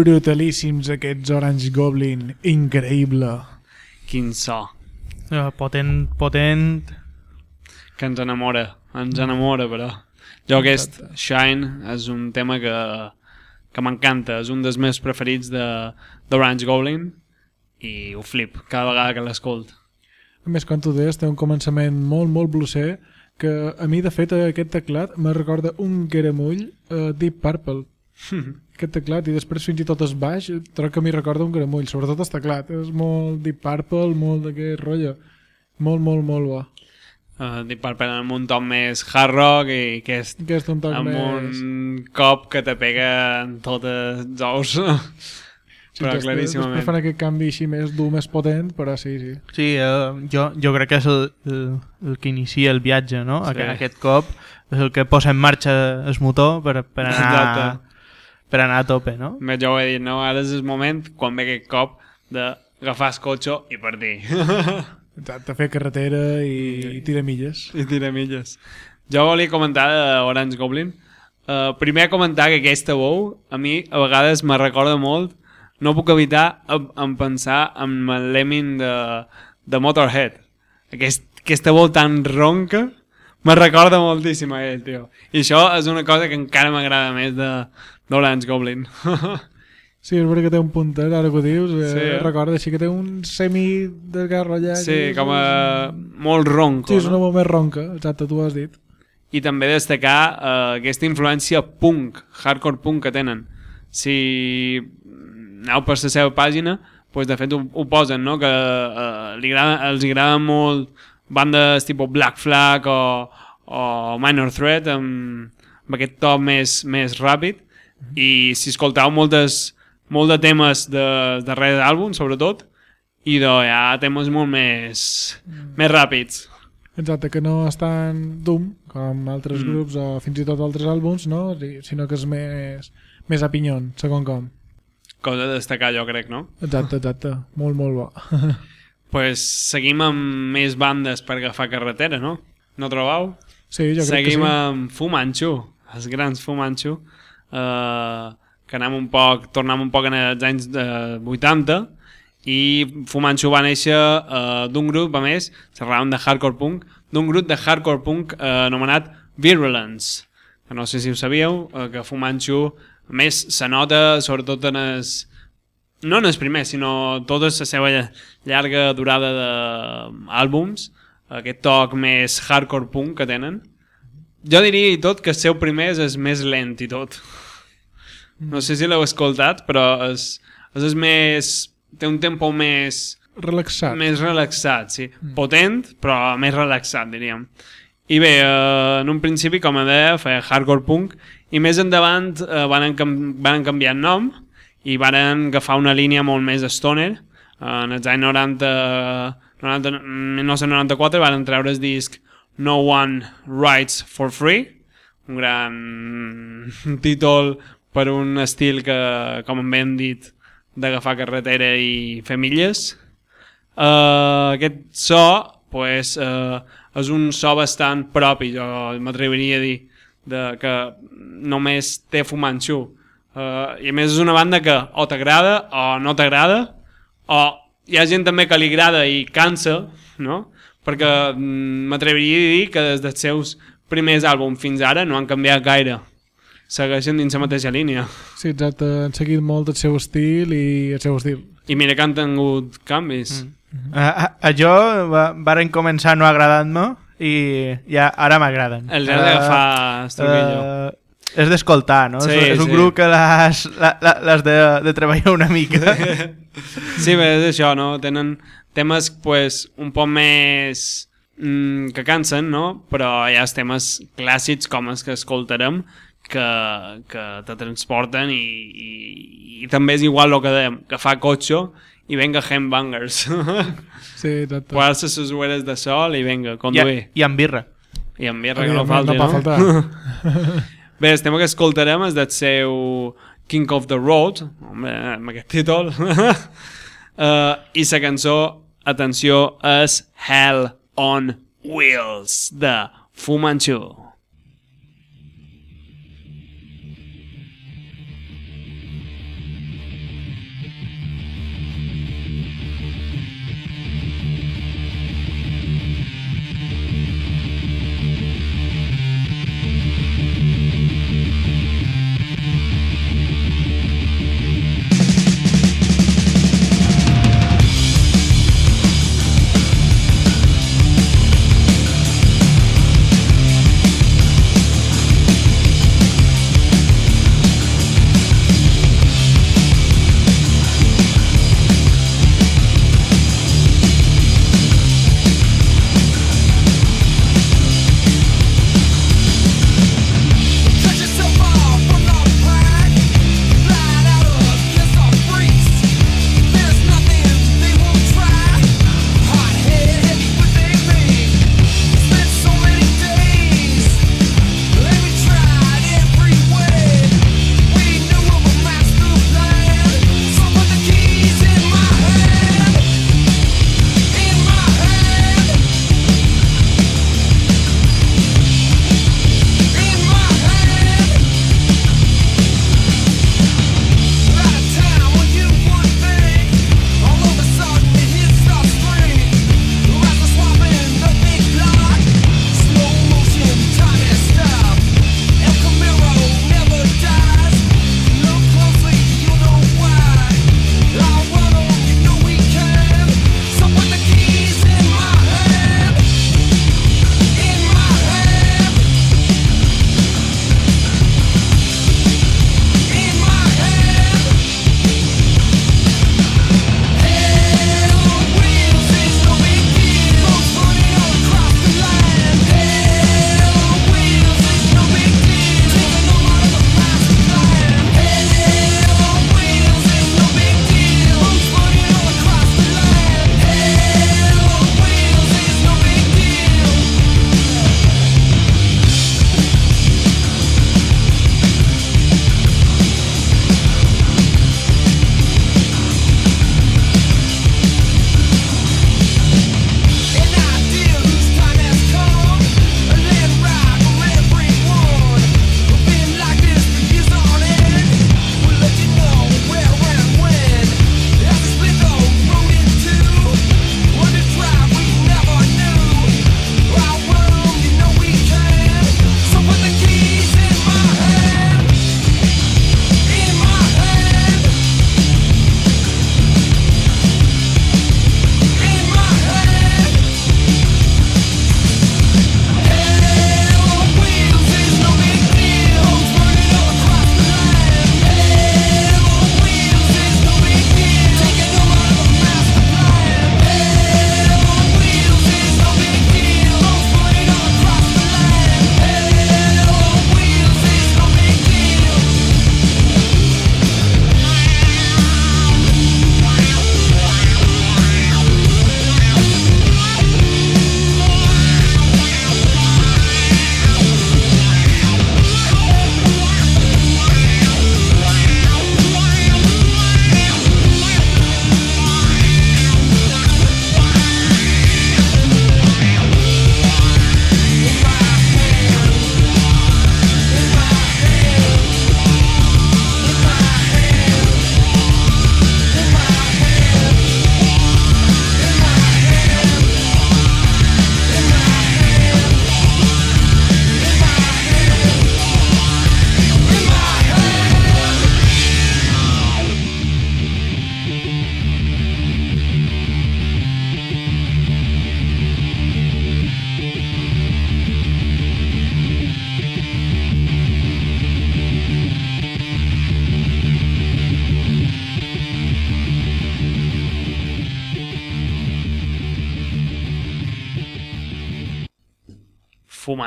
Speaker 1: Brutalíssims aquests Orange Goblin, increïble.
Speaker 3: Quin so.
Speaker 2: Eh, potent, potent...
Speaker 3: Que ens enamora. Ens enamora, però. Jo aquest Shine és un tema que, que m'encanta. És un dels meus preferits de d'Orange Goblin i ho flip cada vegada que l'escolt.
Speaker 1: A més, quan tu deies, té un començament molt, molt blusser, que a mi, de fet, aquest teclat me recorda un garamull uh, Deep Purple. aquest teclat, i després fins i tot es baix, trobo que mi recorda un garamull, sobretot el teclat. És molt Deep Purple, molt d'aquest rotllo. Molt, molt, molt bo.
Speaker 3: Uh, Deep Purple amb un toc més hard rock i aquest
Speaker 1: Aquest un
Speaker 3: amb
Speaker 1: més...
Speaker 3: un cop que te pega en totes els ous.
Speaker 1: Sí,
Speaker 3: però claríssimament.
Speaker 1: Després fan aquest canvi així més dur, més potent, però sí, sí.
Speaker 2: Sí, eh, jo, jo crec que és el, el, el que inicia el viatge, no?
Speaker 3: Sí.
Speaker 2: Sí. Aquest cop és el que posa en marxa el motor per, per, anar,
Speaker 3: Exacte.
Speaker 2: Per anar a tope, no?
Speaker 3: Més ja ho he dit, no? Ara és el moment quan ve aquest cop d'agafar el cotxe i partir.
Speaker 1: Exacte, fer carretera i, i tirar milles.
Speaker 3: I tira milles. Jo volia comentar d'Orange Goblin. Uh, primer comentar que aquesta veu a mi a vegades me recorda molt no puc evitar en, en pensar en el Lemming de, de Motorhead. Aquest, aquesta veu tan ronca me recorda moltíssim a ell, tio. I això és una cosa que encara m'agrada més de d'Orange Goblin.
Speaker 1: Sí, és veritat que té un puntet, ara que ho dius, eh,
Speaker 3: Sí, eh?
Speaker 1: recorda així que té un semi desgarrollat.
Speaker 3: sí,
Speaker 1: és-
Speaker 3: com a molt ronco,
Speaker 1: Sí, és una
Speaker 3: no?
Speaker 1: veu més ronca, exacte, tu ho has dit.
Speaker 3: i també destacar eh, aquesta influència punk, hardcore punk que tenen. Si aneu per la seva pàgina, doncs de fet ho, ho posen, no? que eh, li agrada, els agrada molt bandes tipus Black Flag o, o Minor Threat amb, amb aquest to més, més ràpid i si escolteu moltes, molt de temes de, de darrere d'àlbum, sobretot, i de, ha temes molt més, més ràpids.
Speaker 1: Exacte, que no és tan dum com altres
Speaker 3: Mm.
Speaker 1: grups o fins i tot altres àlbums, no? Sinó que és més, més a pinyon, segon com.
Speaker 3: Cosa a destacar, jo crec, no?
Speaker 1: Exacte, exacte. Molt, molt bo.
Speaker 3: pues seguim amb més bandes per agafar carretera, no? No trobeu?
Speaker 1: Sí, jo crec
Speaker 3: seguim
Speaker 1: que sí.
Speaker 3: amb Fumanchu, els grans Fumanchu, eh, que anem un poc, tornem un poc en els anys eh, 80 i Fumanchu va néixer eh, d'un grup, a més, xerràvem de hardcore punk, d'un grup de hardcore punk eh, anomenat Virulence, que no sé si ho sabíeu, eh, que Fumanchu, a més, se nota sobretot en els, no en els primers, sinó tota la seva llarga durada d'àlbums, aquest toc més hardcore punk que tenen. Jo diria i tot que el seu primer és el més lent i tot. No sé si l'heu escoltat, però és, és el més... té un tempo més,
Speaker 1: Relaxat.
Speaker 3: més relaxat, sí. Potent, però més relaxat, diríem. I bé, eh, en un principi, com a deia, feia hardcore punk, i més endavant eh, van, van canviar nom i van agafar una línia molt més stoner. Eh, en els anys 90, 90 1994 van treure el disc No One Writes for Free, un gran títol per un estil que, com em ben dit, d'agafar carretera i fer milles. Uh, aquest so pues, uh, és un so bastant propi, jo m'atreviria a dir, de, que només té Fumanchu. Uh, I a més és una banda que o t'agrada o no t'agrada, o hi ha gent també que li agrada i cansa, no? perquè mm, m'atreviria a dir que des dels seus primers àlbums fins ara no han canviat gaire. Segueixen dins la mateixa línia.
Speaker 1: Sí, exacte. Han seguit molt el seu estil i el seu estil.
Speaker 3: I mira que han tingut canvis.
Speaker 2: Mm. A, a, a jo va, varen començar no agradant-me i ja ara m'agraden.
Speaker 3: Els has d'agafar estruquillo.
Speaker 2: Eh, és d'escoltar, no?
Speaker 3: Sí,
Speaker 2: és, és un
Speaker 3: sí.
Speaker 2: grup que l'has de, de treballar una mica.
Speaker 3: Sí, bé, és això, no? Tenen temes, pues, un poc més mm, que cansen, no? Però hi ha temes clàssics com els que escoltarem que, que te transporten i, i, i també és igual el que dèiem, que fa cotxe i venga handbangers.
Speaker 1: Sí, exacte.
Speaker 3: Posar-se les ulleres de sol i venga,
Speaker 2: I,
Speaker 3: conduir.
Speaker 2: I amb birra.
Speaker 3: I amb birra que no falti,
Speaker 1: no
Speaker 3: no?
Speaker 1: pot faltar.
Speaker 3: Bé, el tema que escoltarem és del seu King of the Road, home, amb aquest títol, uh, i la cançó, atenció, és Hell on Wheels, de Fu Manchu.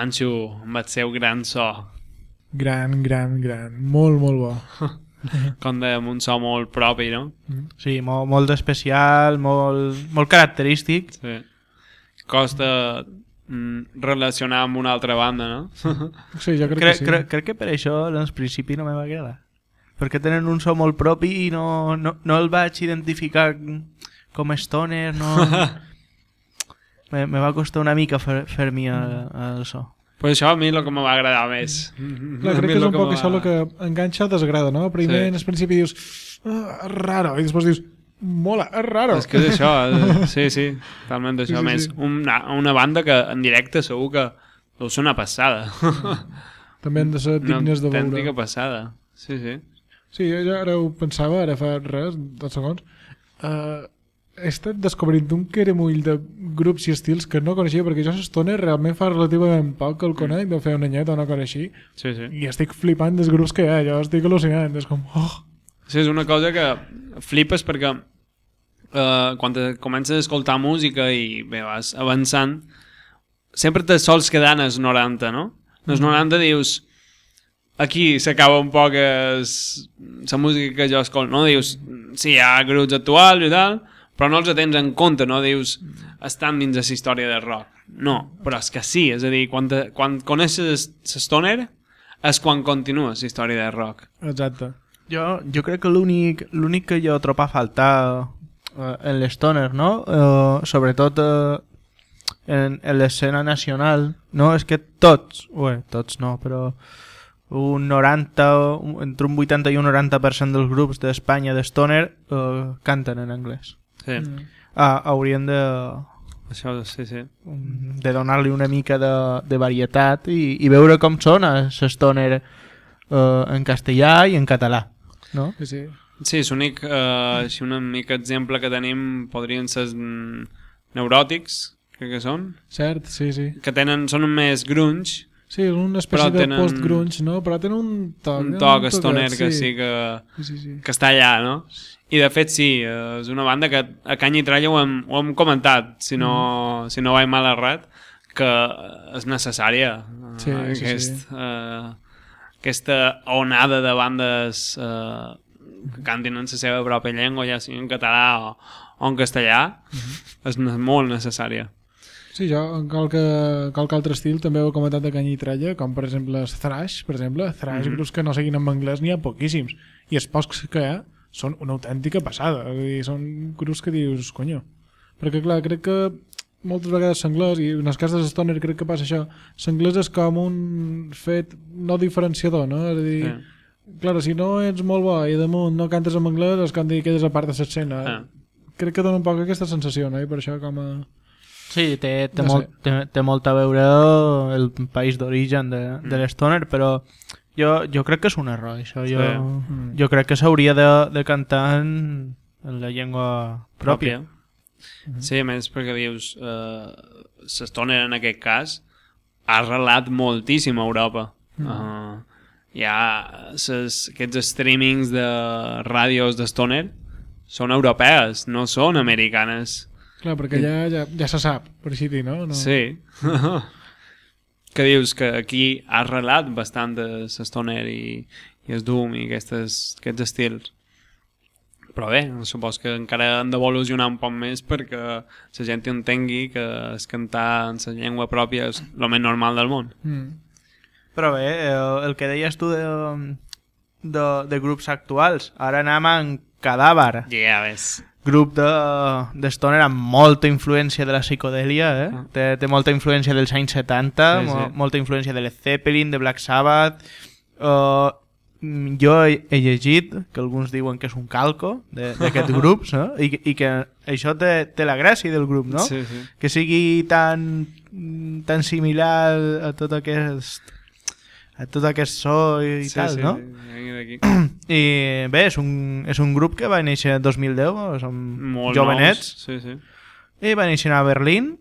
Speaker 3: Fumant-xo amb el seu gran so,
Speaker 1: Gran, gran, gran. Molt, molt bo.
Speaker 3: com de un so molt propi, no?
Speaker 2: Sí, molt, molt especial, molt, molt característic.
Speaker 3: Sí. Costa mm, relacionar amb una altra banda, no?
Speaker 1: Sí, jo crec,
Speaker 2: Crec,
Speaker 1: que sí.
Speaker 2: crec, crec que per això al principi no me va agradar. Perquè tenen un so molt propi i no, no, no el vaig identificar com stoner, no... me, me va costar una mica fer- fer-m'hi el, el so.
Speaker 3: Però això a mi el que me va agradar més.
Speaker 1: Clar,
Speaker 3: A
Speaker 1: crec que és un poc això el que enganxa desagrada, no? Primer,
Speaker 3: Sí.
Speaker 1: en el principi dius, ah, raro, i després dius, mola, és raro.
Speaker 3: És que és això, eh, sí, sí, talment això.
Speaker 1: Sí, sí,
Speaker 3: més,
Speaker 1: sí.
Speaker 3: una, una banda que en directe segur que deu ser una passada.
Speaker 1: També han de ser
Speaker 3: una
Speaker 1: dignes de
Speaker 3: autèntica
Speaker 1: veure.
Speaker 3: passada. Sí, sí.
Speaker 1: Sí, jo ara ho pensava, ara fa res, dos segons. Uh, he estat descobrint un queremull de grups i estils que no coneixia, perquè jo Stoner realment fa relativament poc que el conec, de fer un anyet o una cosa així,
Speaker 3: Sí, sí.
Speaker 1: i estic flipant dels grups que hi ha, jo estic al·lucinant, és com, oh,
Speaker 3: Sí, és una cosa que flipes perquè eh, quan comences a escoltar música i bé, vas avançant, sempre te sols quedar en els 90, no? En els 90 dius aquí s'acaba un poc la música que jo escolto, no? Dius, sí, hi ha grups actuals i tal, però no els tens en compte, no? Dius, estan dins de la història del rock. No, però és que sí, és a dir, quan, te, quan coneixes l'Stoner és quan continua la història del rock.
Speaker 1: exacte.
Speaker 2: Jo, jo crec que l'únic l'únic que jo trobo a faltar eh, en l'Stoner, no? Eh, sobretot eh, en, en l'escena nacional, no? És que tots, bé, tots no, però un 90, un- entre un 80 i un 90% dels grups d'Espanya d'Stoner eh, canten en anglès.
Speaker 3: Sí,
Speaker 1: Mm.
Speaker 2: Ah, haurien de,
Speaker 3: això sí, sí.
Speaker 2: de donar-li una mica de, de varietat i, i veure com sona l'Stoner eh, en castellà i en català, no?
Speaker 1: Sí, sí.
Speaker 3: Sí, l'únic, eh, així un mica exemple que tenim podrien ser mm, neuròtics, crec que són,
Speaker 1: Cert, sí, sí.
Speaker 3: que tenen, són més grunge,
Speaker 1: Sí, és una espècie
Speaker 3: Però
Speaker 1: de
Speaker 3: tenen-
Speaker 1: post-grunge, no? Però tenen un toc.
Speaker 3: un
Speaker 1: tenen
Speaker 3: toc
Speaker 1: toquet,
Speaker 3: stoner que sí que,
Speaker 1: Sí, sí, sí.
Speaker 3: que està allà, no? I de fet sí, eh, és una banda que a Canya i Tralla ho hem, ho hem comentat, si no,
Speaker 1: Mm.
Speaker 3: si no vaig mal errat, que és necessària eh,
Speaker 1: Sí, sí,
Speaker 3: aquest,
Speaker 1: sí.
Speaker 3: Eh, aquesta onada de bandes eh, que cantin en la seva pròpia llengua, ja sigui en català o, o en castellà,
Speaker 1: Mm-hmm.
Speaker 3: és ne- molt necessària.
Speaker 1: Sí, jo, en qualque, qualque altre estil també ho he comentat de canya i tralla, com per exemple thrash, per exemple, thrash,
Speaker 3: Mhm.
Speaker 1: grups que no seguin en anglès n'hi ha poquíssims, i els pocs que hi ha són una autèntica passada, és a dir, són grups que dius, conyo, perquè clar, crec que moltes vegades l'anglès, i en el cas de l'Stoner crec que passa això, l'anglès és com un fet no diferenciador, no? És a dir,
Speaker 3: Sí.
Speaker 1: Claro, si no ets molt bo i damunt no cantes en anglès és com dir que quedes a part de l'escena.
Speaker 3: Ah.
Speaker 1: Crec que dona un poc aquesta sensació, no? I per això com a...
Speaker 2: Sí, té, té,
Speaker 1: No
Speaker 2: molt, té, té molt a veure el país d'origen de,
Speaker 3: Mm.
Speaker 2: de l'Stoner, però jo, jo crec que és un error, això. Jo,
Speaker 3: Sí.
Speaker 1: Mm.
Speaker 2: jo crec que s'hauria de, de cantar en, en la llengua pròpia.
Speaker 3: Sí, a més perquè dius eh, l'Stoner en aquest cas ha arrelat moltíssim a Europa. Mm. Uh, hi ha ses, aquests streamings de ràdios d'Stoner són europees, no són americanes.
Speaker 1: Clar, perquè ja, ja, ja se sap, per així dir, no? no?
Speaker 3: Sí. que dius que aquí ha arrelat bastant de l'Stoner i, i el Doom i aquestes, aquests estils. Però bé, supos que encara han d'evolucionar un poc més perquè la gent entengui que es cantar en la llengua pròpia és el més normal del món.
Speaker 1: Mm.
Speaker 2: Però bé, el que deies tu de, de, de grups actuals, ara anem en Cadàver,
Speaker 3: Ja ves.
Speaker 2: Grup de, de Stoner amb molta influència de la psicodèlia, eh?
Speaker 3: Ah.
Speaker 2: té, té molta influència dels anys 70,
Speaker 3: Sí,
Speaker 2: mo,
Speaker 3: sí.
Speaker 2: molta influència de Led Zeppelin, de Black Sabbath... Uh, jo he, he llegit que alguns diuen que és un calco d'aquests grups no? I, i que això té, té la gràcia del grup no?
Speaker 3: Sí, sí.
Speaker 2: que sigui tan tan similar a tot aquest Eh, tot aquest so i
Speaker 3: sí,
Speaker 2: tal,
Speaker 3: sí,
Speaker 2: no? I bé, és un, és un grup que va néixer el 2010, són
Speaker 3: Molt
Speaker 2: jovenets.
Speaker 3: Nous. Sí, sí.
Speaker 2: I va néixer a Berlín.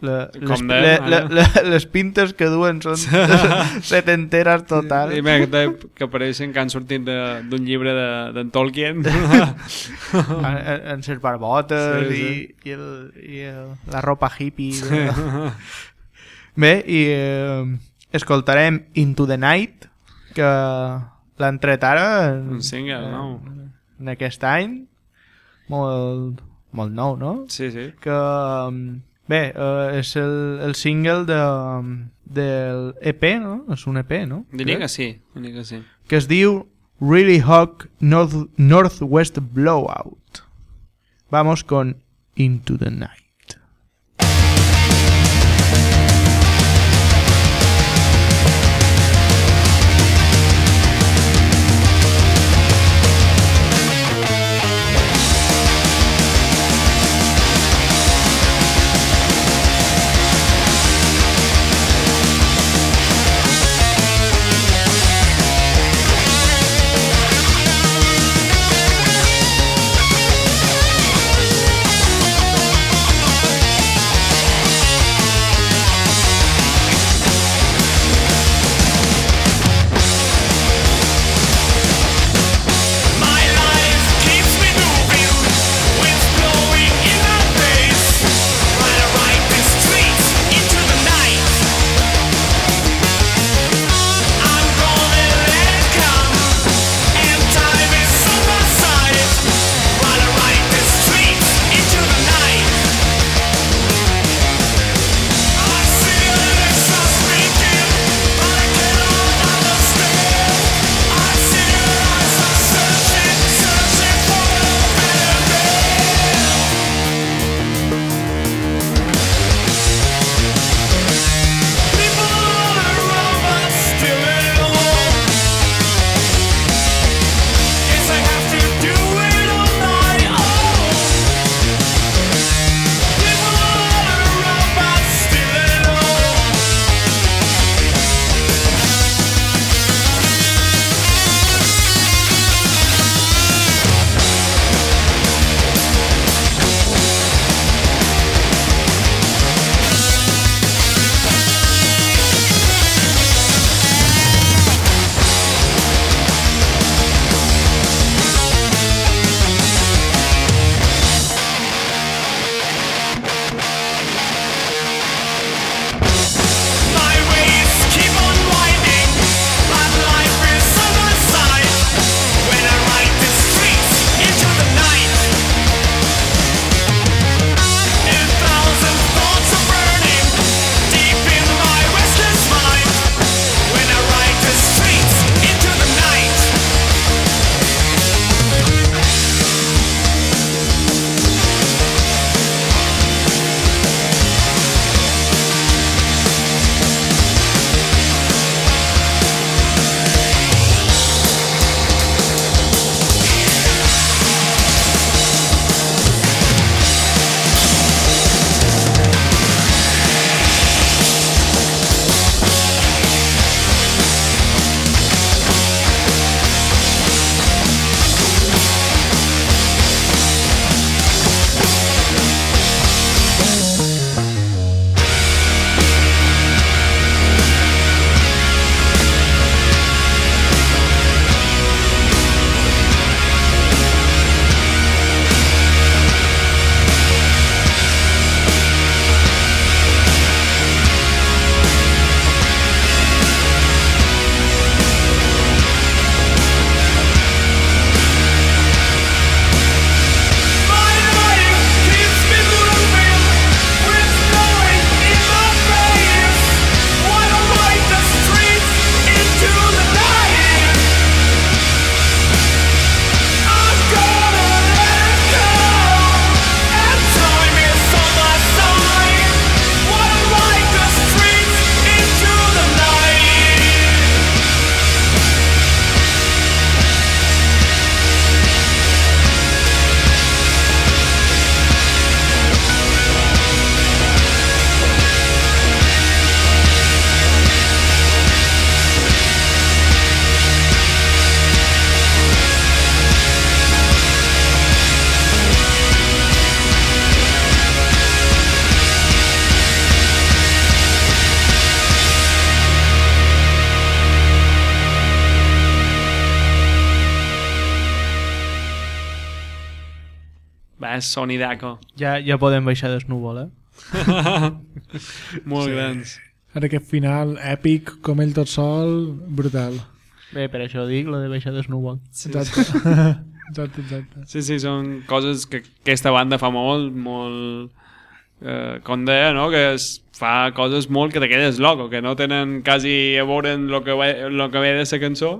Speaker 2: Le, les,
Speaker 3: de,
Speaker 2: le, le, le, les pintes que duen són setenteres total.
Speaker 3: I bé, que, que apareixen que han sortit d'un llibre d'en de, Tolkien.
Speaker 2: en, en ses barbotes
Speaker 3: sí, sí.
Speaker 2: i, i, el, i el, la ropa hippie. Sí.
Speaker 5: Bé, i... Eh, escoltarem Into the Night, que l'han tret ara...
Speaker 3: Un single, eh, nou.
Speaker 5: En aquest any. Molt, molt nou, no?
Speaker 3: Sí, sí.
Speaker 5: Que, bé, eh, és el, el single de, del EP, no? És un EP, no?
Speaker 3: Diria que sí, diria que sí.
Speaker 5: Que es diu Really Hawk North, Northwest Blowout. Vamos con Into the Night.
Speaker 3: Va, Sony Daco.
Speaker 5: Ja, ja podem baixar d'esnúvol, eh?
Speaker 3: Molt sí. grans.
Speaker 1: Ara aquest final èpic, com ell tot sol, brutal.
Speaker 2: Bé, per això dic, lo de baixar d'esnúvol.
Speaker 1: Sí, exacte. exacte, exacte.
Speaker 3: Sí, sí, són coses que aquesta banda fa molt, molt... Eh, com deia, no? Que es fa coses molt que te quedes loco, que no tenen quasi a veure el que, lo que ve de la cançó,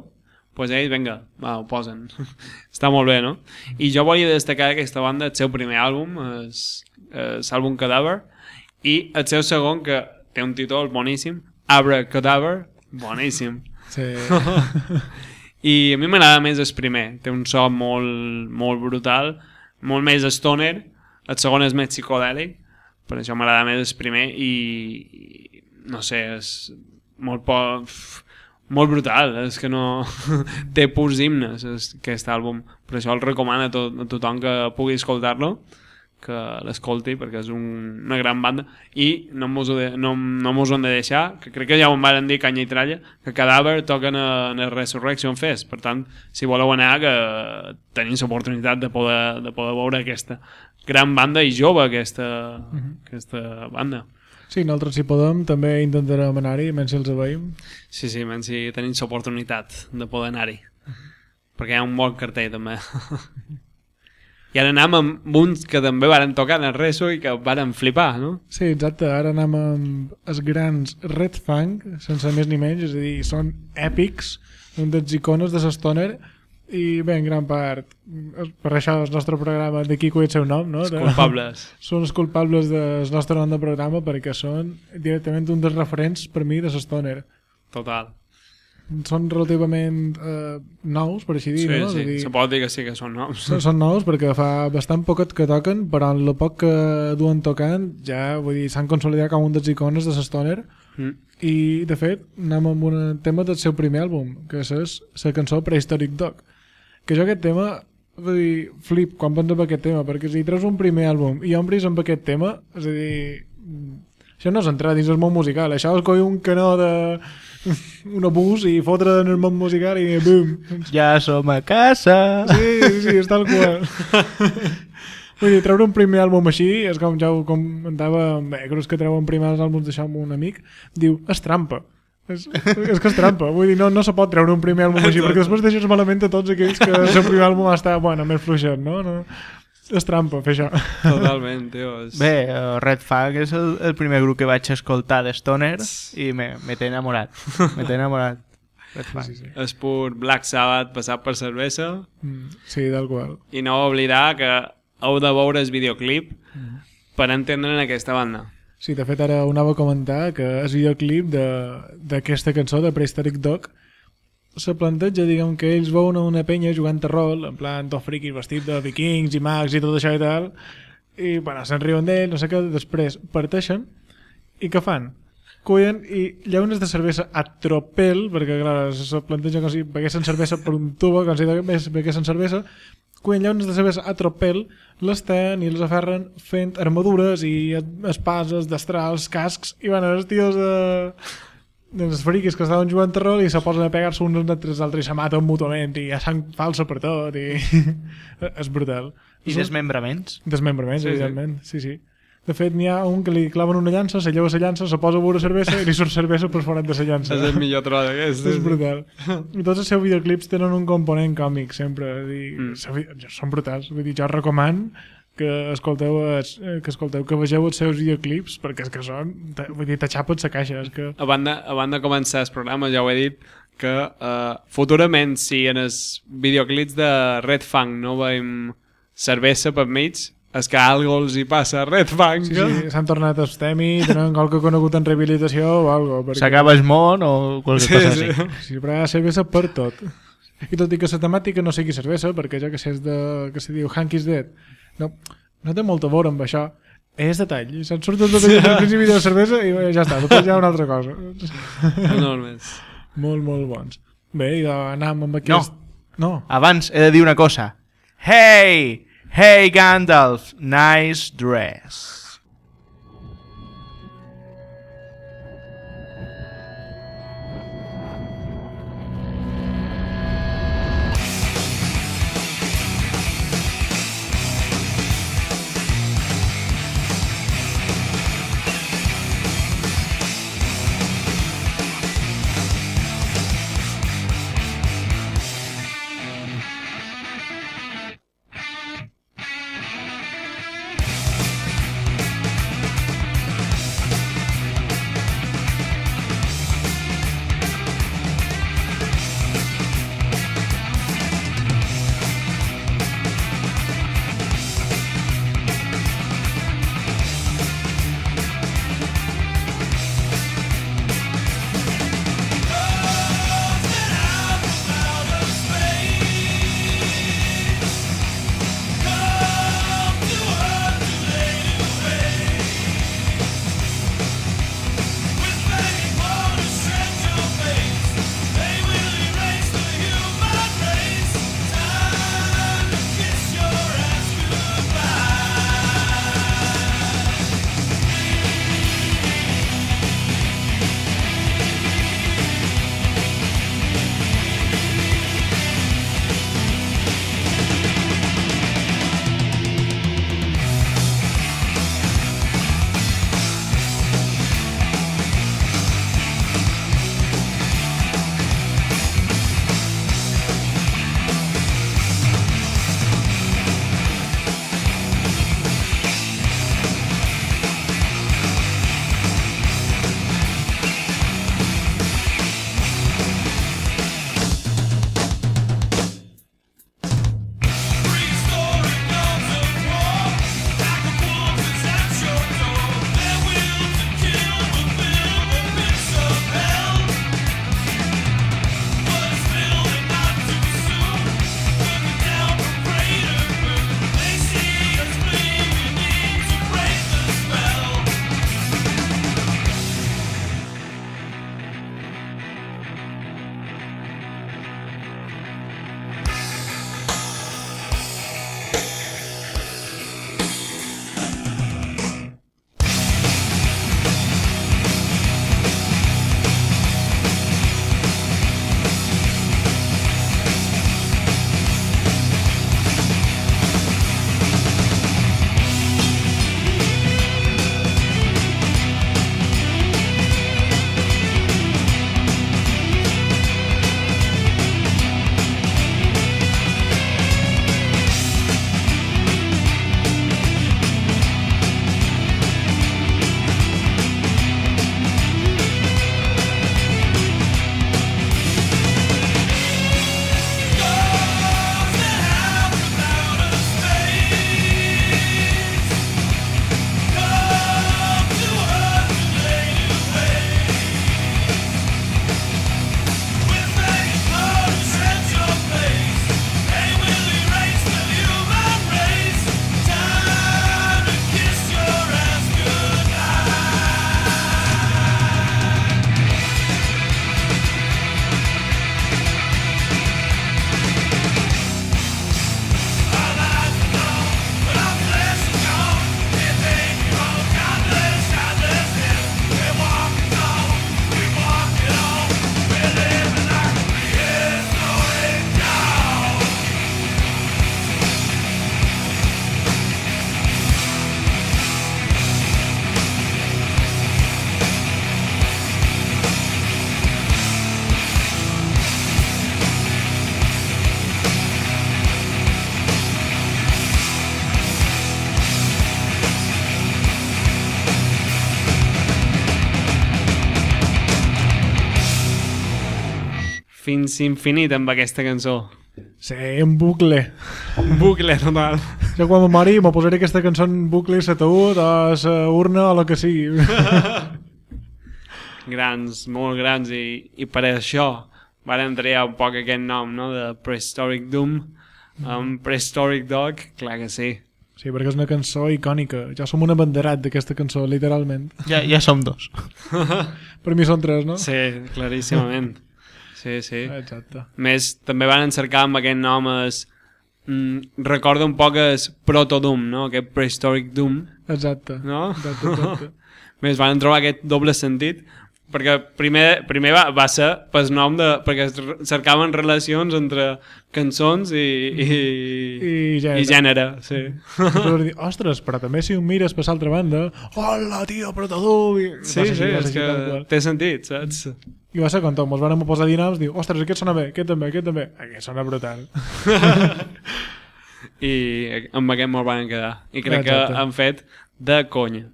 Speaker 3: pues ells, vinga, va, ho posen. Està molt bé, no? I jo volia destacar que aquesta banda, el seu primer àlbum, és, Cadaver, i el seu segon, que té un títol boníssim, Abra Cadaver, boníssim.
Speaker 1: Sí.
Speaker 3: I a mi m'agrada més el primer, té un so molt, molt brutal, molt més stoner, el segon és més psicodèlic, per això m'agrada més el primer i, i no sé, és molt po... molt brutal, és que no... té purs himnes és, aquest àlbum, per això el recomano a, tot, a tothom que pugui escoltar-lo que l'escolti perquè és un, una gran banda i no mos, ho de, no, no mos ho de deixar que crec que ja ho van dir Canya i Tralla que Cadàver toquen a, a Resurrection Fest. Per tant, si voleu anar que tenim l'oportunitat de poder, de poder veure aquesta gran banda i jove aquesta, aquesta banda
Speaker 1: Sí, nosaltres si podem. També intentarem anar-hi, menys si els veiem.
Speaker 3: sí, sí, menys si tenim l'oportunitat de poder anar-hi. Perquè hi ha un bon cartell també. I ara anem amb uns que també varen tocar en el Reso i que varen flipar, no?
Speaker 1: Sí, exacte, ara anem amb els grans Red Fang, sense més ni menys, és a dir, són èpics, un dels icones de l'Stoner, i bé, en gran part, per això el nostre programa d'aquí cuida el seu nom, no?
Speaker 3: Els
Speaker 1: De-
Speaker 3: culpables
Speaker 1: són els culpables del nostre nom de programa perquè són directament un dels referents per mi de l'Stoner.
Speaker 3: total
Speaker 1: Són relativament eh, nous, per així dir,
Speaker 3: sí,
Speaker 1: no?
Speaker 3: Sí,
Speaker 1: dir,
Speaker 3: se pot dir que sí que són
Speaker 1: Són, són nous perquè fa bastant poquet que toquen, però en el poc que duen tocant ja vull dir s'han consolidat com un dels icones de l'Stoner
Speaker 3: mm.
Speaker 1: i de fet anem amb un tema del seu primer àlbum que és la cançó Prehistoric Dog que jo aquest tema vull dir, flip quan penso en aquest tema perquè si treus un primer àlbum i ombris amb aquest tema és a dir mm, això no és entrar dins el món musical això és coi un canó de un abús i fotre en el món musical i bum,
Speaker 2: Ja som a casa!
Speaker 1: Sí, sí, sí, és tal qual. Vull dir, treure un primer àlbum així, és com ja ho comentava amb Egros, que treuen primers àlbums d'això amb un amic, diu, és trampa. És, és que és trampa, vull dir, no, no se pot treure un primer àlbum així, perquè després deixes malament a tots aquells que el seu primer àlbum està, bueno, més fluixet, no? no? És trampa fer això.
Speaker 3: totalment, tio és...
Speaker 2: Bé, eh, Red Fang és el, el primer grup que vaig escoltar de Stoner i me, me t'he enamorat. Me t'he enamorat.
Speaker 1: Sí, sí.
Speaker 3: és pur Black Sabbath passat per cervesa
Speaker 1: Mm, Sí, tal qual.
Speaker 3: i no oblidar que heu de veure el videoclip per entendre aquesta banda
Speaker 1: Sí, de fet ara ho anava a comentar que el videoclip de- d'aquesta cançó de Prehistoric Dog se planteja, diguem, que ells veuen una penya jugant a rol, en plan tot friquis vestit de vikings i mags i tot això i tal, i bueno, se'n riuen d'ell, no sé què, després parteixen i què fan? Cullen i llaunes de cervesa a tropel, perquè clar, se planteja com si beguessin cervesa per un tubo, com si beguessin cervesa, llaunes de cervesa a tropel, les tenen i les aferren fent armadures i espases, destrals, cascs, i van els tios de dels friquis que estaven jugant a rol i se posen a pegar-se uns entre els altres i se maten mútuament i hi ha sang falsa per tot i és brutal
Speaker 2: I desmembraments?
Speaker 1: desmembraments,
Speaker 3: sí.
Speaker 1: evidentment sí, sí. De fet n'hi ha un que li claven una llança se lleva la llança, se posa a veure cervesa i li surt cervesa per forat de la llança
Speaker 3: és el millor tro d'aquest
Speaker 1: és brutal i tots els seus videoclips tenen un component còmic sempre i
Speaker 3: Mm.
Speaker 1: mm. són brutals vull dir, jo recomano que escolteu, eh, que escolteu que vegeu els seus videoclips perquè és que són, vull dir, t'aixapes la caixa és que
Speaker 3: a banda, a banda de començar el programa ja ho he dit que uh, futurament si en els videoclips de Red Fang no veiem cervesa per mig és que algo els hi passa a Red Fang
Speaker 1: Sí, sí, s'han tornat estemi, tenen qualque conegut en rehabilitació o algo. Perquè...
Speaker 2: S'acaba el món o qualque
Speaker 3: Sí,
Speaker 2: cosa
Speaker 3: sí.
Speaker 2: així?
Speaker 1: Sí, però hi ha cervesa per tot. I tot i que la temàtica no sigui cervesa, perquè jo que sé, és de, que se diu Hanky's Dead, no, no té molt a veure amb això, és detall. Se'n surten tot sí. al principi de la cervesa i ja està, després ja una altra cosa.
Speaker 3: enormes
Speaker 1: molt, molt bons. Bé, i anàvem amb aquest... No.
Speaker 2: Abans he de dir una cosa. Hey! Hey Gandalf! Nice dress.
Speaker 3: Fins infinit amb aquesta cançó.
Speaker 1: Sí, en bucle.
Speaker 3: Un bucle total.
Speaker 1: Jo quan me mori me posaré aquesta cançó en bucle a l'ataúd, a la urna o el que sigui.
Speaker 3: grans, molt grans, i, i per això van triar un poc aquest nom, no?, de Prehistoric Doom, amb Prehistoric Dog, clar que sí.
Speaker 1: Sí, perquè és una cançó icònica. Ja som un abanderat d'aquesta cançó, literalment.
Speaker 2: Ja, ja som dos.
Speaker 1: Per mi són tres, no?
Speaker 3: Sí, claríssimament. Sí, sí.
Speaker 1: Exacte.
Speaker 3: Més, també van encercar amb aquest nom es, mm, recorda un poc es Proto-Doom, no? Aquest Prehistoric Doom,
Speaker 1: Exacte.
Speaker 3: no?
Speaker 1: Exacte, exacte.
Speaker 3: Més, van trobar aquest doble sentit perquè primer, primer va, va ser pel nom de... perquè cercaven relacions entre cançons i, i,
Speaker 1: I gènere.
Speaker 3: i gènere sí.
Speaker 1: I dir, ostres, però també si ho mires per l'altra banda, hola, tio, però. I
Speaker 3: Sí, sí,
Speaker 1: així, ser
Speaker 3: és que té sentit, saps?
Speaker 1: I va ser quan ens vam posar a dinar, diu, ostres, aquest sona bé, aquest també, aquest també. Aquest sona brutal.
Speaker 3: I amb aquest me'l van quedar. I crec
Speaker 1: Exacte.
Speaker 3: que han fet de conya.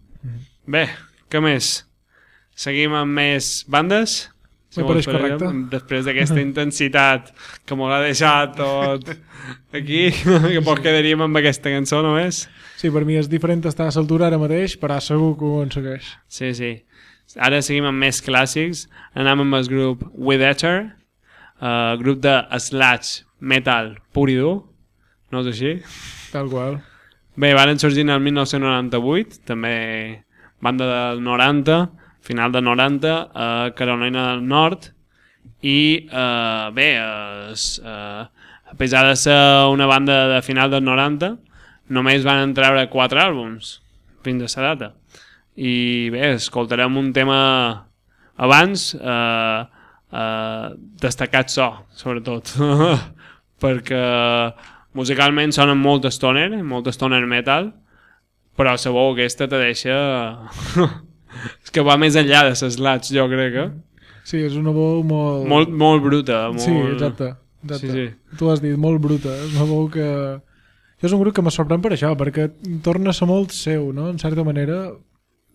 Speaker 3: Bé, què més? Seguim amb més bandes?
Speaker 1: Me
Speaker 3: vols
Speaker 1: pareix correcte.
Speaker 3: Després d'aquesta intensitat que m'ho ha deixat tot aquí, que poc quedaríem amb aquesta cançó només.
Speaker 1: Sí, per mi és diferent estar a l'altura ara mateix, però segur que ho aconsegueix.
Speaker 3: Sí, sí. Ara seguim amb més clàssics. Anem amb el grup With Ether, uh, grup de slash metal pur i dur. No és així?
Speaker 1: Tal qual.
Speaker 3: Bé, van sorgir en el 1998, també banda del 90, final del 90, a Carolina del Nord, i eh, bé, es, eh, a pesar de ser una banda de final del 90, només van entreure quatre àlbums fins a la data. I bé, escoltarem un tema abans, eh, eh, destacat so, sobretot, perquè musicalment sonen molt stoner, molt stoner metal, però veu aquesta te deixa... és que va més enllà de les lats, jo crec, eh?
Speaker 1: Sí, és una veu molt...
Speaker 3: Molt, molt bruta. Molt...
Speaker 1: Sí, exacte. exacte.
Speaker 3: Sí, sí.
Speaker 1: Tu has dit, molt bruta. És una veu que... Jo és un grup que me sorprèn per això, perquè torna a ser molt seu, no? En certa manera,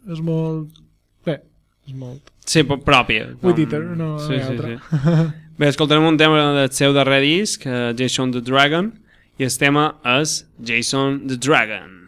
Speaker 1: és molt... Bé, és molt...
Speaker 3: Sí, pròpia.
Speaker 1: With Eater, no,
Speaker 3: sí,
Speaker 1: no hi ha
Speaker 3: sí,
Speaker 1: altra.
Speaker 3: sí. Bé, escoltarem un tema del seu darrer disc, eh, Jason the Dragon, i el tema és Jason the Dragon.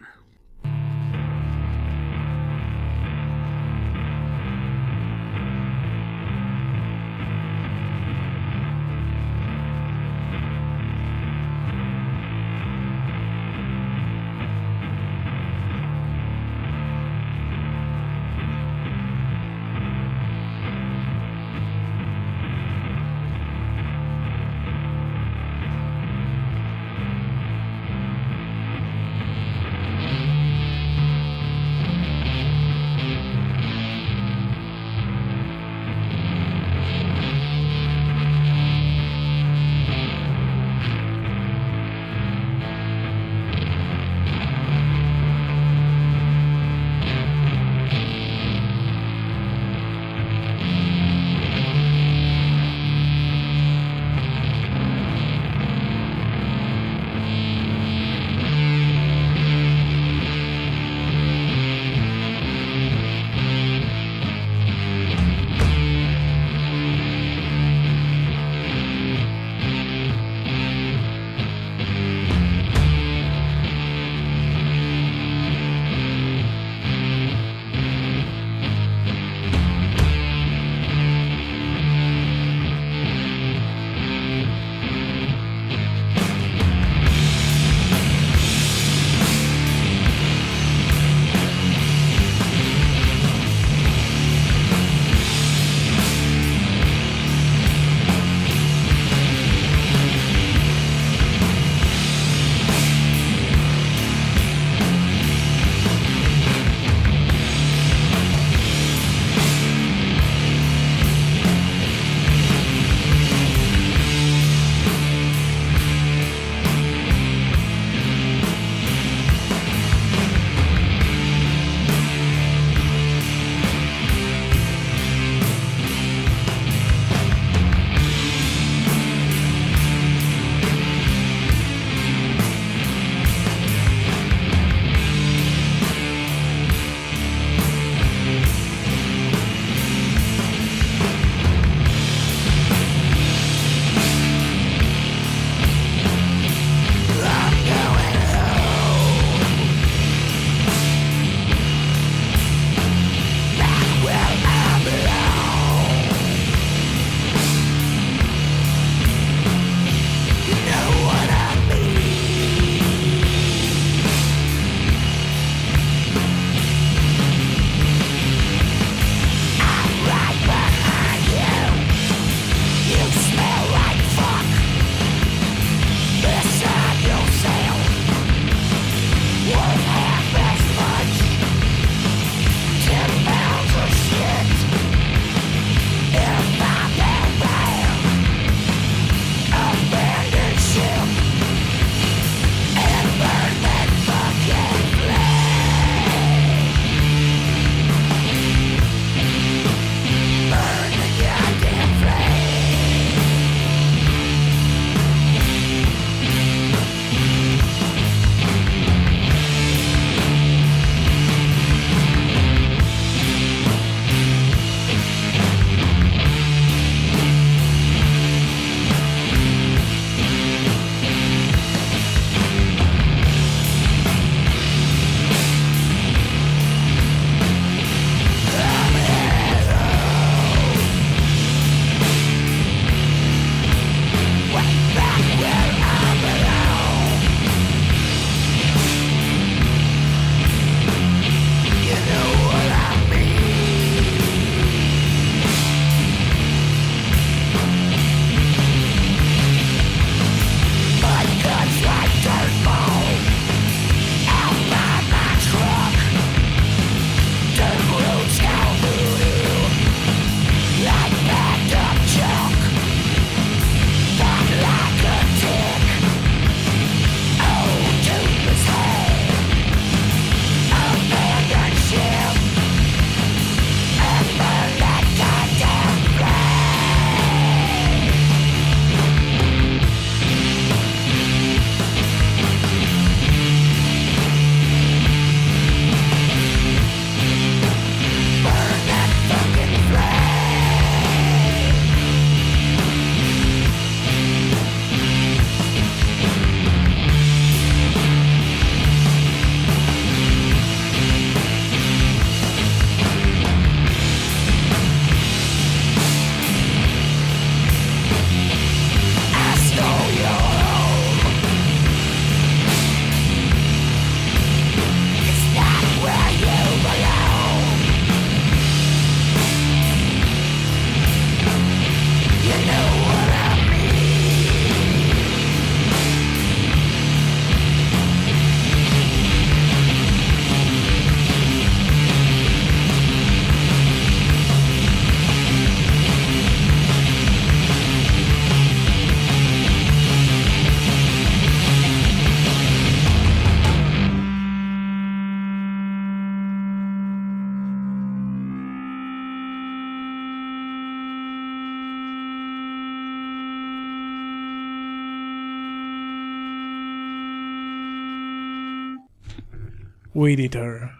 Speaker 1: Weed Eater.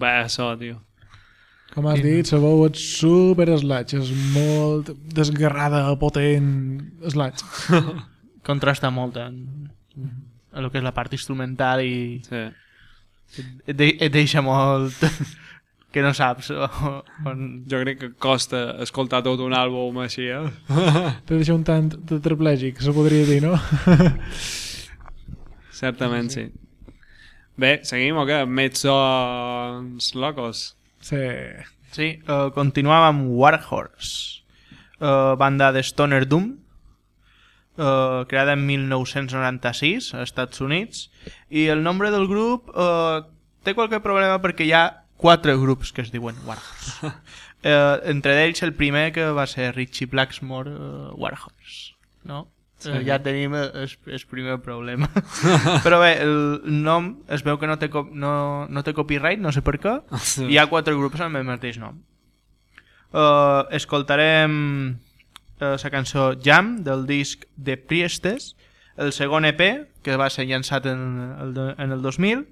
Speaker 3: Va, això, tio.
Speaker 1: Com has dit, la veu és super slash, és molt desgarrada, potent slash.
Speaker 2: Contrasta molt en, en el que és la part instrumental i
Speaker 3: Sí.
Speaker 2: et, de, et deixa molt que no saps o- on...
Speaker 3: Jo crec que costa escoltar tot un àlbum així, eh?
Speaker 1: Te deixa un tant tetraplègic, se podria dir, no?
Speaker 3: Certament, sí. Bé, seguim o què? Més sons locos.
Speaker 1: Sí.
Speaker 2: Sí, uh, continuàvem amb Warhorse, uh, banda de Stoner Doom, uh, creada en 1996 als Estats Units, i el nombre del grup uh, té qualque problema perquè hi ha quatre grups que es diuen Warhorse. uh, entre ells el primer que va ser Richie Blacksmore uh, Warhorse, no? Sí. Uh, ja tenim el, el, primer problema. Però bé, el nom es veu que no té, no, no té copyright, no sé per què, hi ha quatre grups amb el mateix nom. Uh, escoltarem uh, la cançó Jam del disc The Priestess, el segon EP que va ser llançat en el, de- en el 2000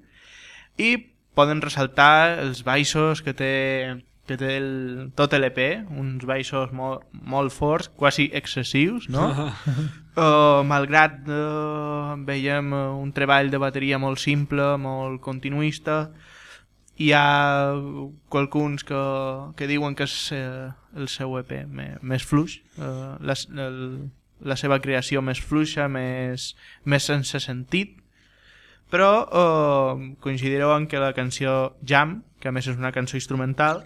Speaker 2: i poden ressaltar els baixos que té, que té el, tot l'EP, uns baixos molt, molt forts, quasi excessius, no? Uh, malgrat uh, veiem uh, un treball de bateria molt simple, molt continuista, hi ha qualcuns que, que diuen que és el seu EP més fluix, uh, la, el, la seva creació més fluixa, més, més sense sentit, però uh, coincidireu en que la canció Jam, que a més és una cançó instrumental,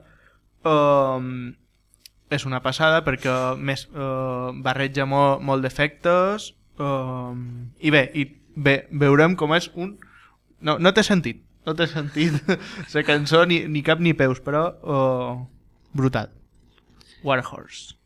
Speaker 2: uh, és una passada perquè més, uh, barreja molt, molt d'efectes uh, i bé, i bé, veurem com és un... No, no té sentit, no té sentit la cançó ni, ni cap ni peus, però uh, brutal. Warhorse.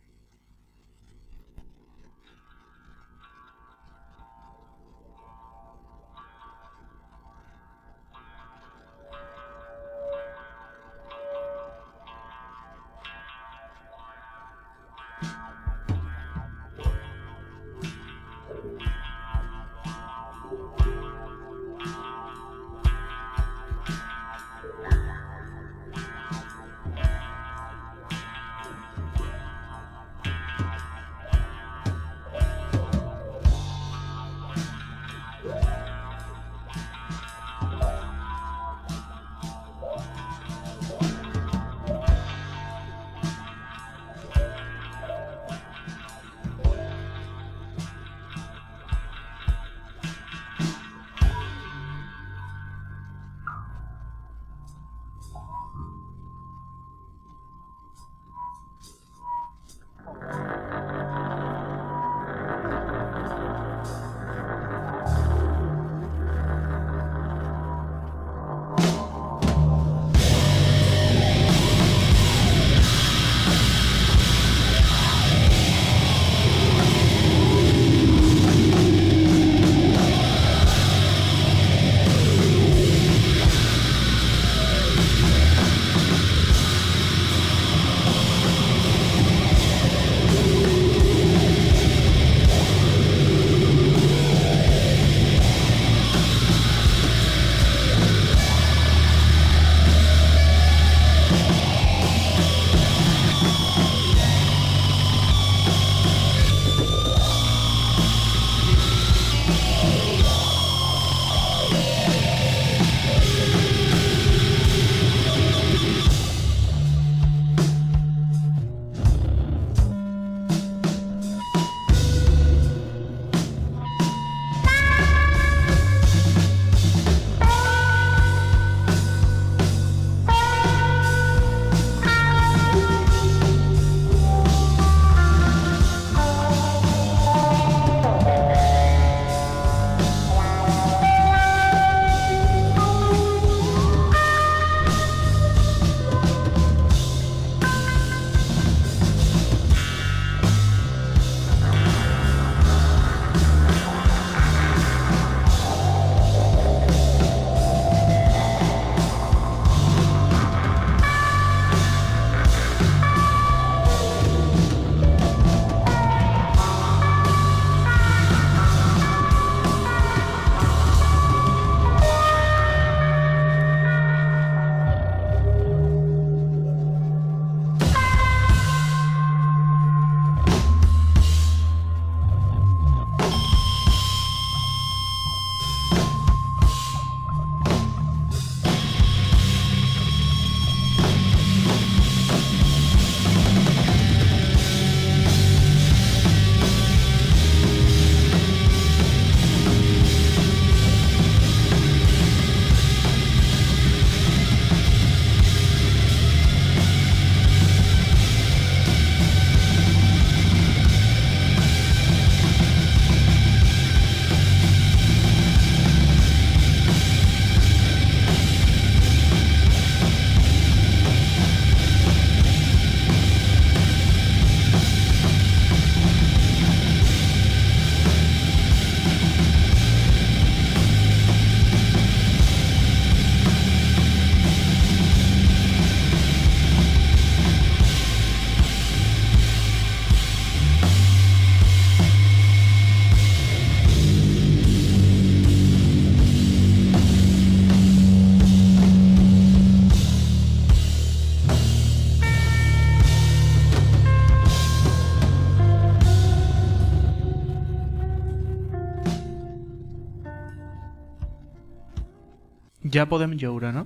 Speaker 2: Ja podem lloure, no?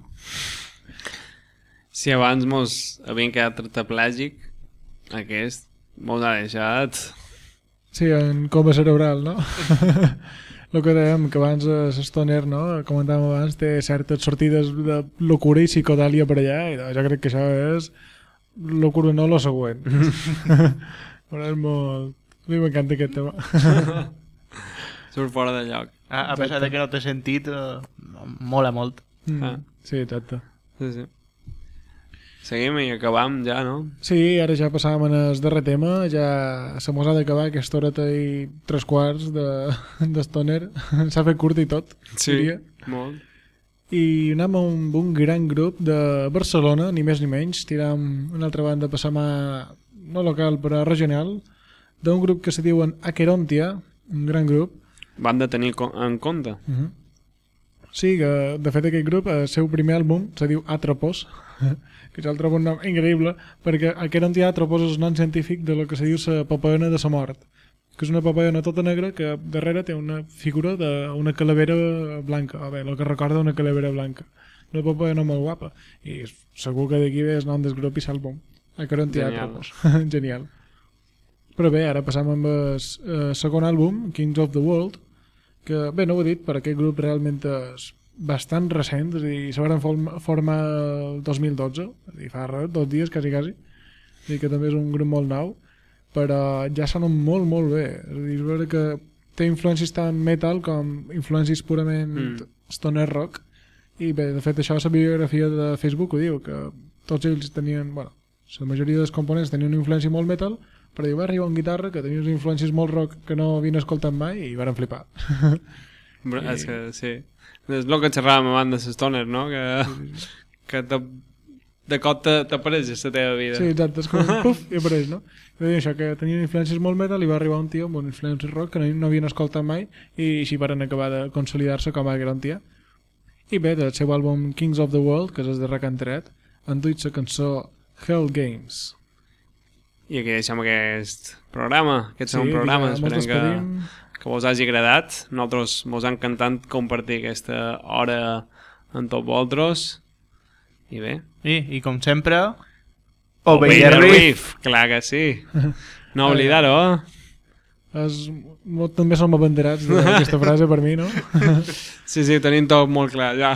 Speaker 3: Si abans mos havien quedat tetraplègic, aquest mos ha deixat...
Speaker 1: Sí, en coma cerebral, no? El que dèiem, que abans a l'Stoner, no? comentàvem abans, té certes sortides de locura i psicodèlia per allà, i jo crec que això és locura no lo següent. Però és molt... A mi m'encanta aquest tema.
Speaker 3: Surt fora de lloc.
Speaker 2: A, a pesar de que no t'he sentit, eh, mola molt.
Speaker 1: Mm.
Speaker 3: Ah.
Speaker 1: Sí, exacte.
Speaker 3: Sí, sí. Seguim i acabam ja, no?
Speaker 1: Sí, ara ja passàvem en el darrer tema, ja se mos ha d'acabar aquesta horeta i tres quarts de, de Stoner. S'ha fet curt i tot, diria.
Speaker 3: molt.
Speaker 1: I anem amb un gran grup de Barcelona, ni més ni menys. Tiram una altra banda, passam a no local però regional, d'un grup que se diuen Aquerontia, un gran grup.
Speaker 3: Van de tenir en compte.
Speaker 1: Uh -huh. Sí, que de fet aquest grup, el seu primer àlbum, se diu Atropos, que jo el trobo un nom increïble, perquè Aquerontia Atropos és el nom científic de lo que se diu la papallona de la mort, que és una papallona tota negra que darrere té una figura d'una calavera blanca, a veure, el que recorda una calavera blanca. Una papallona molt guapa. I segur que d'aquí ve el nom del grup i l'àlbum. Aquerontia
Speaker 3: Genial.
Speaker 1: Atropos. Genial. Però bé, ara passam amb el eh, segon àlbum, Kings of the World, que, bé, no ho he dit, per aquest grup realment és bastant recent, és a dir, se form- formar el 2012, és a dir, fa dos dies, quasi, quasi, és a dir, que també és un grup molt nou, però ja sonen molt, molt bé, és a dir, és veure que té influències tant metal com influències purament
Speaker 3: mm.
Speaker 1: stoner rock, i bé, de fet, això la biografia de Facebook ho diu, que tots ells tenien, bueno, la majoria dels components tenien una influència molt metal, però diu, va arribar un guitarra que tenia unes influències molt rock que no havien escoltat mai i van flipar.
Speaker 3: Br- És que, sí. És el que xerràvem abans de l'Stoner, no? Que, que de, de cop te- t'apareix a la teva vida.
Speaker 1: Sí, exacte, és com puf, i apareix, no? I això, que tenien influències molt metal i va arribar un tio amb una influència rock que no, no havien escoltat mai i així van acabar de consolidar-se com a garantia. I bé, del seu àlbum Kings of the World, que és el de Racantaret, han duit la cançó Hell Games.
Speaker 3: I aquí deixem aquest programa, aquest segon
Speaker 1: Sí,
Speaker 3: programa,
Speaker 1: ja
Speaker 3: esperem que, que vos hagi agradat. Nosaltres mos ha encantat compartir aquesta hora amb tots vosaltres. I bé,
Speaker 2: I, i com sempre,
Speaker 3: Obey
Speaker 2: the Riff.
Speaker 3: Clar que sí. No oblidar-ho?
Speaker 1: És, molt, també som abanderats d'aquesta frase per mi, no?
Speaker 3: Sí, sí, tenim tot molt clar, ja.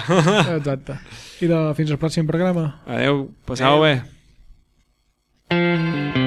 Speaker 1: Exacte. I de, fins al pròxim programa.
Speaker 3: Adeu, passau bé.
Speaker 2: Adeu.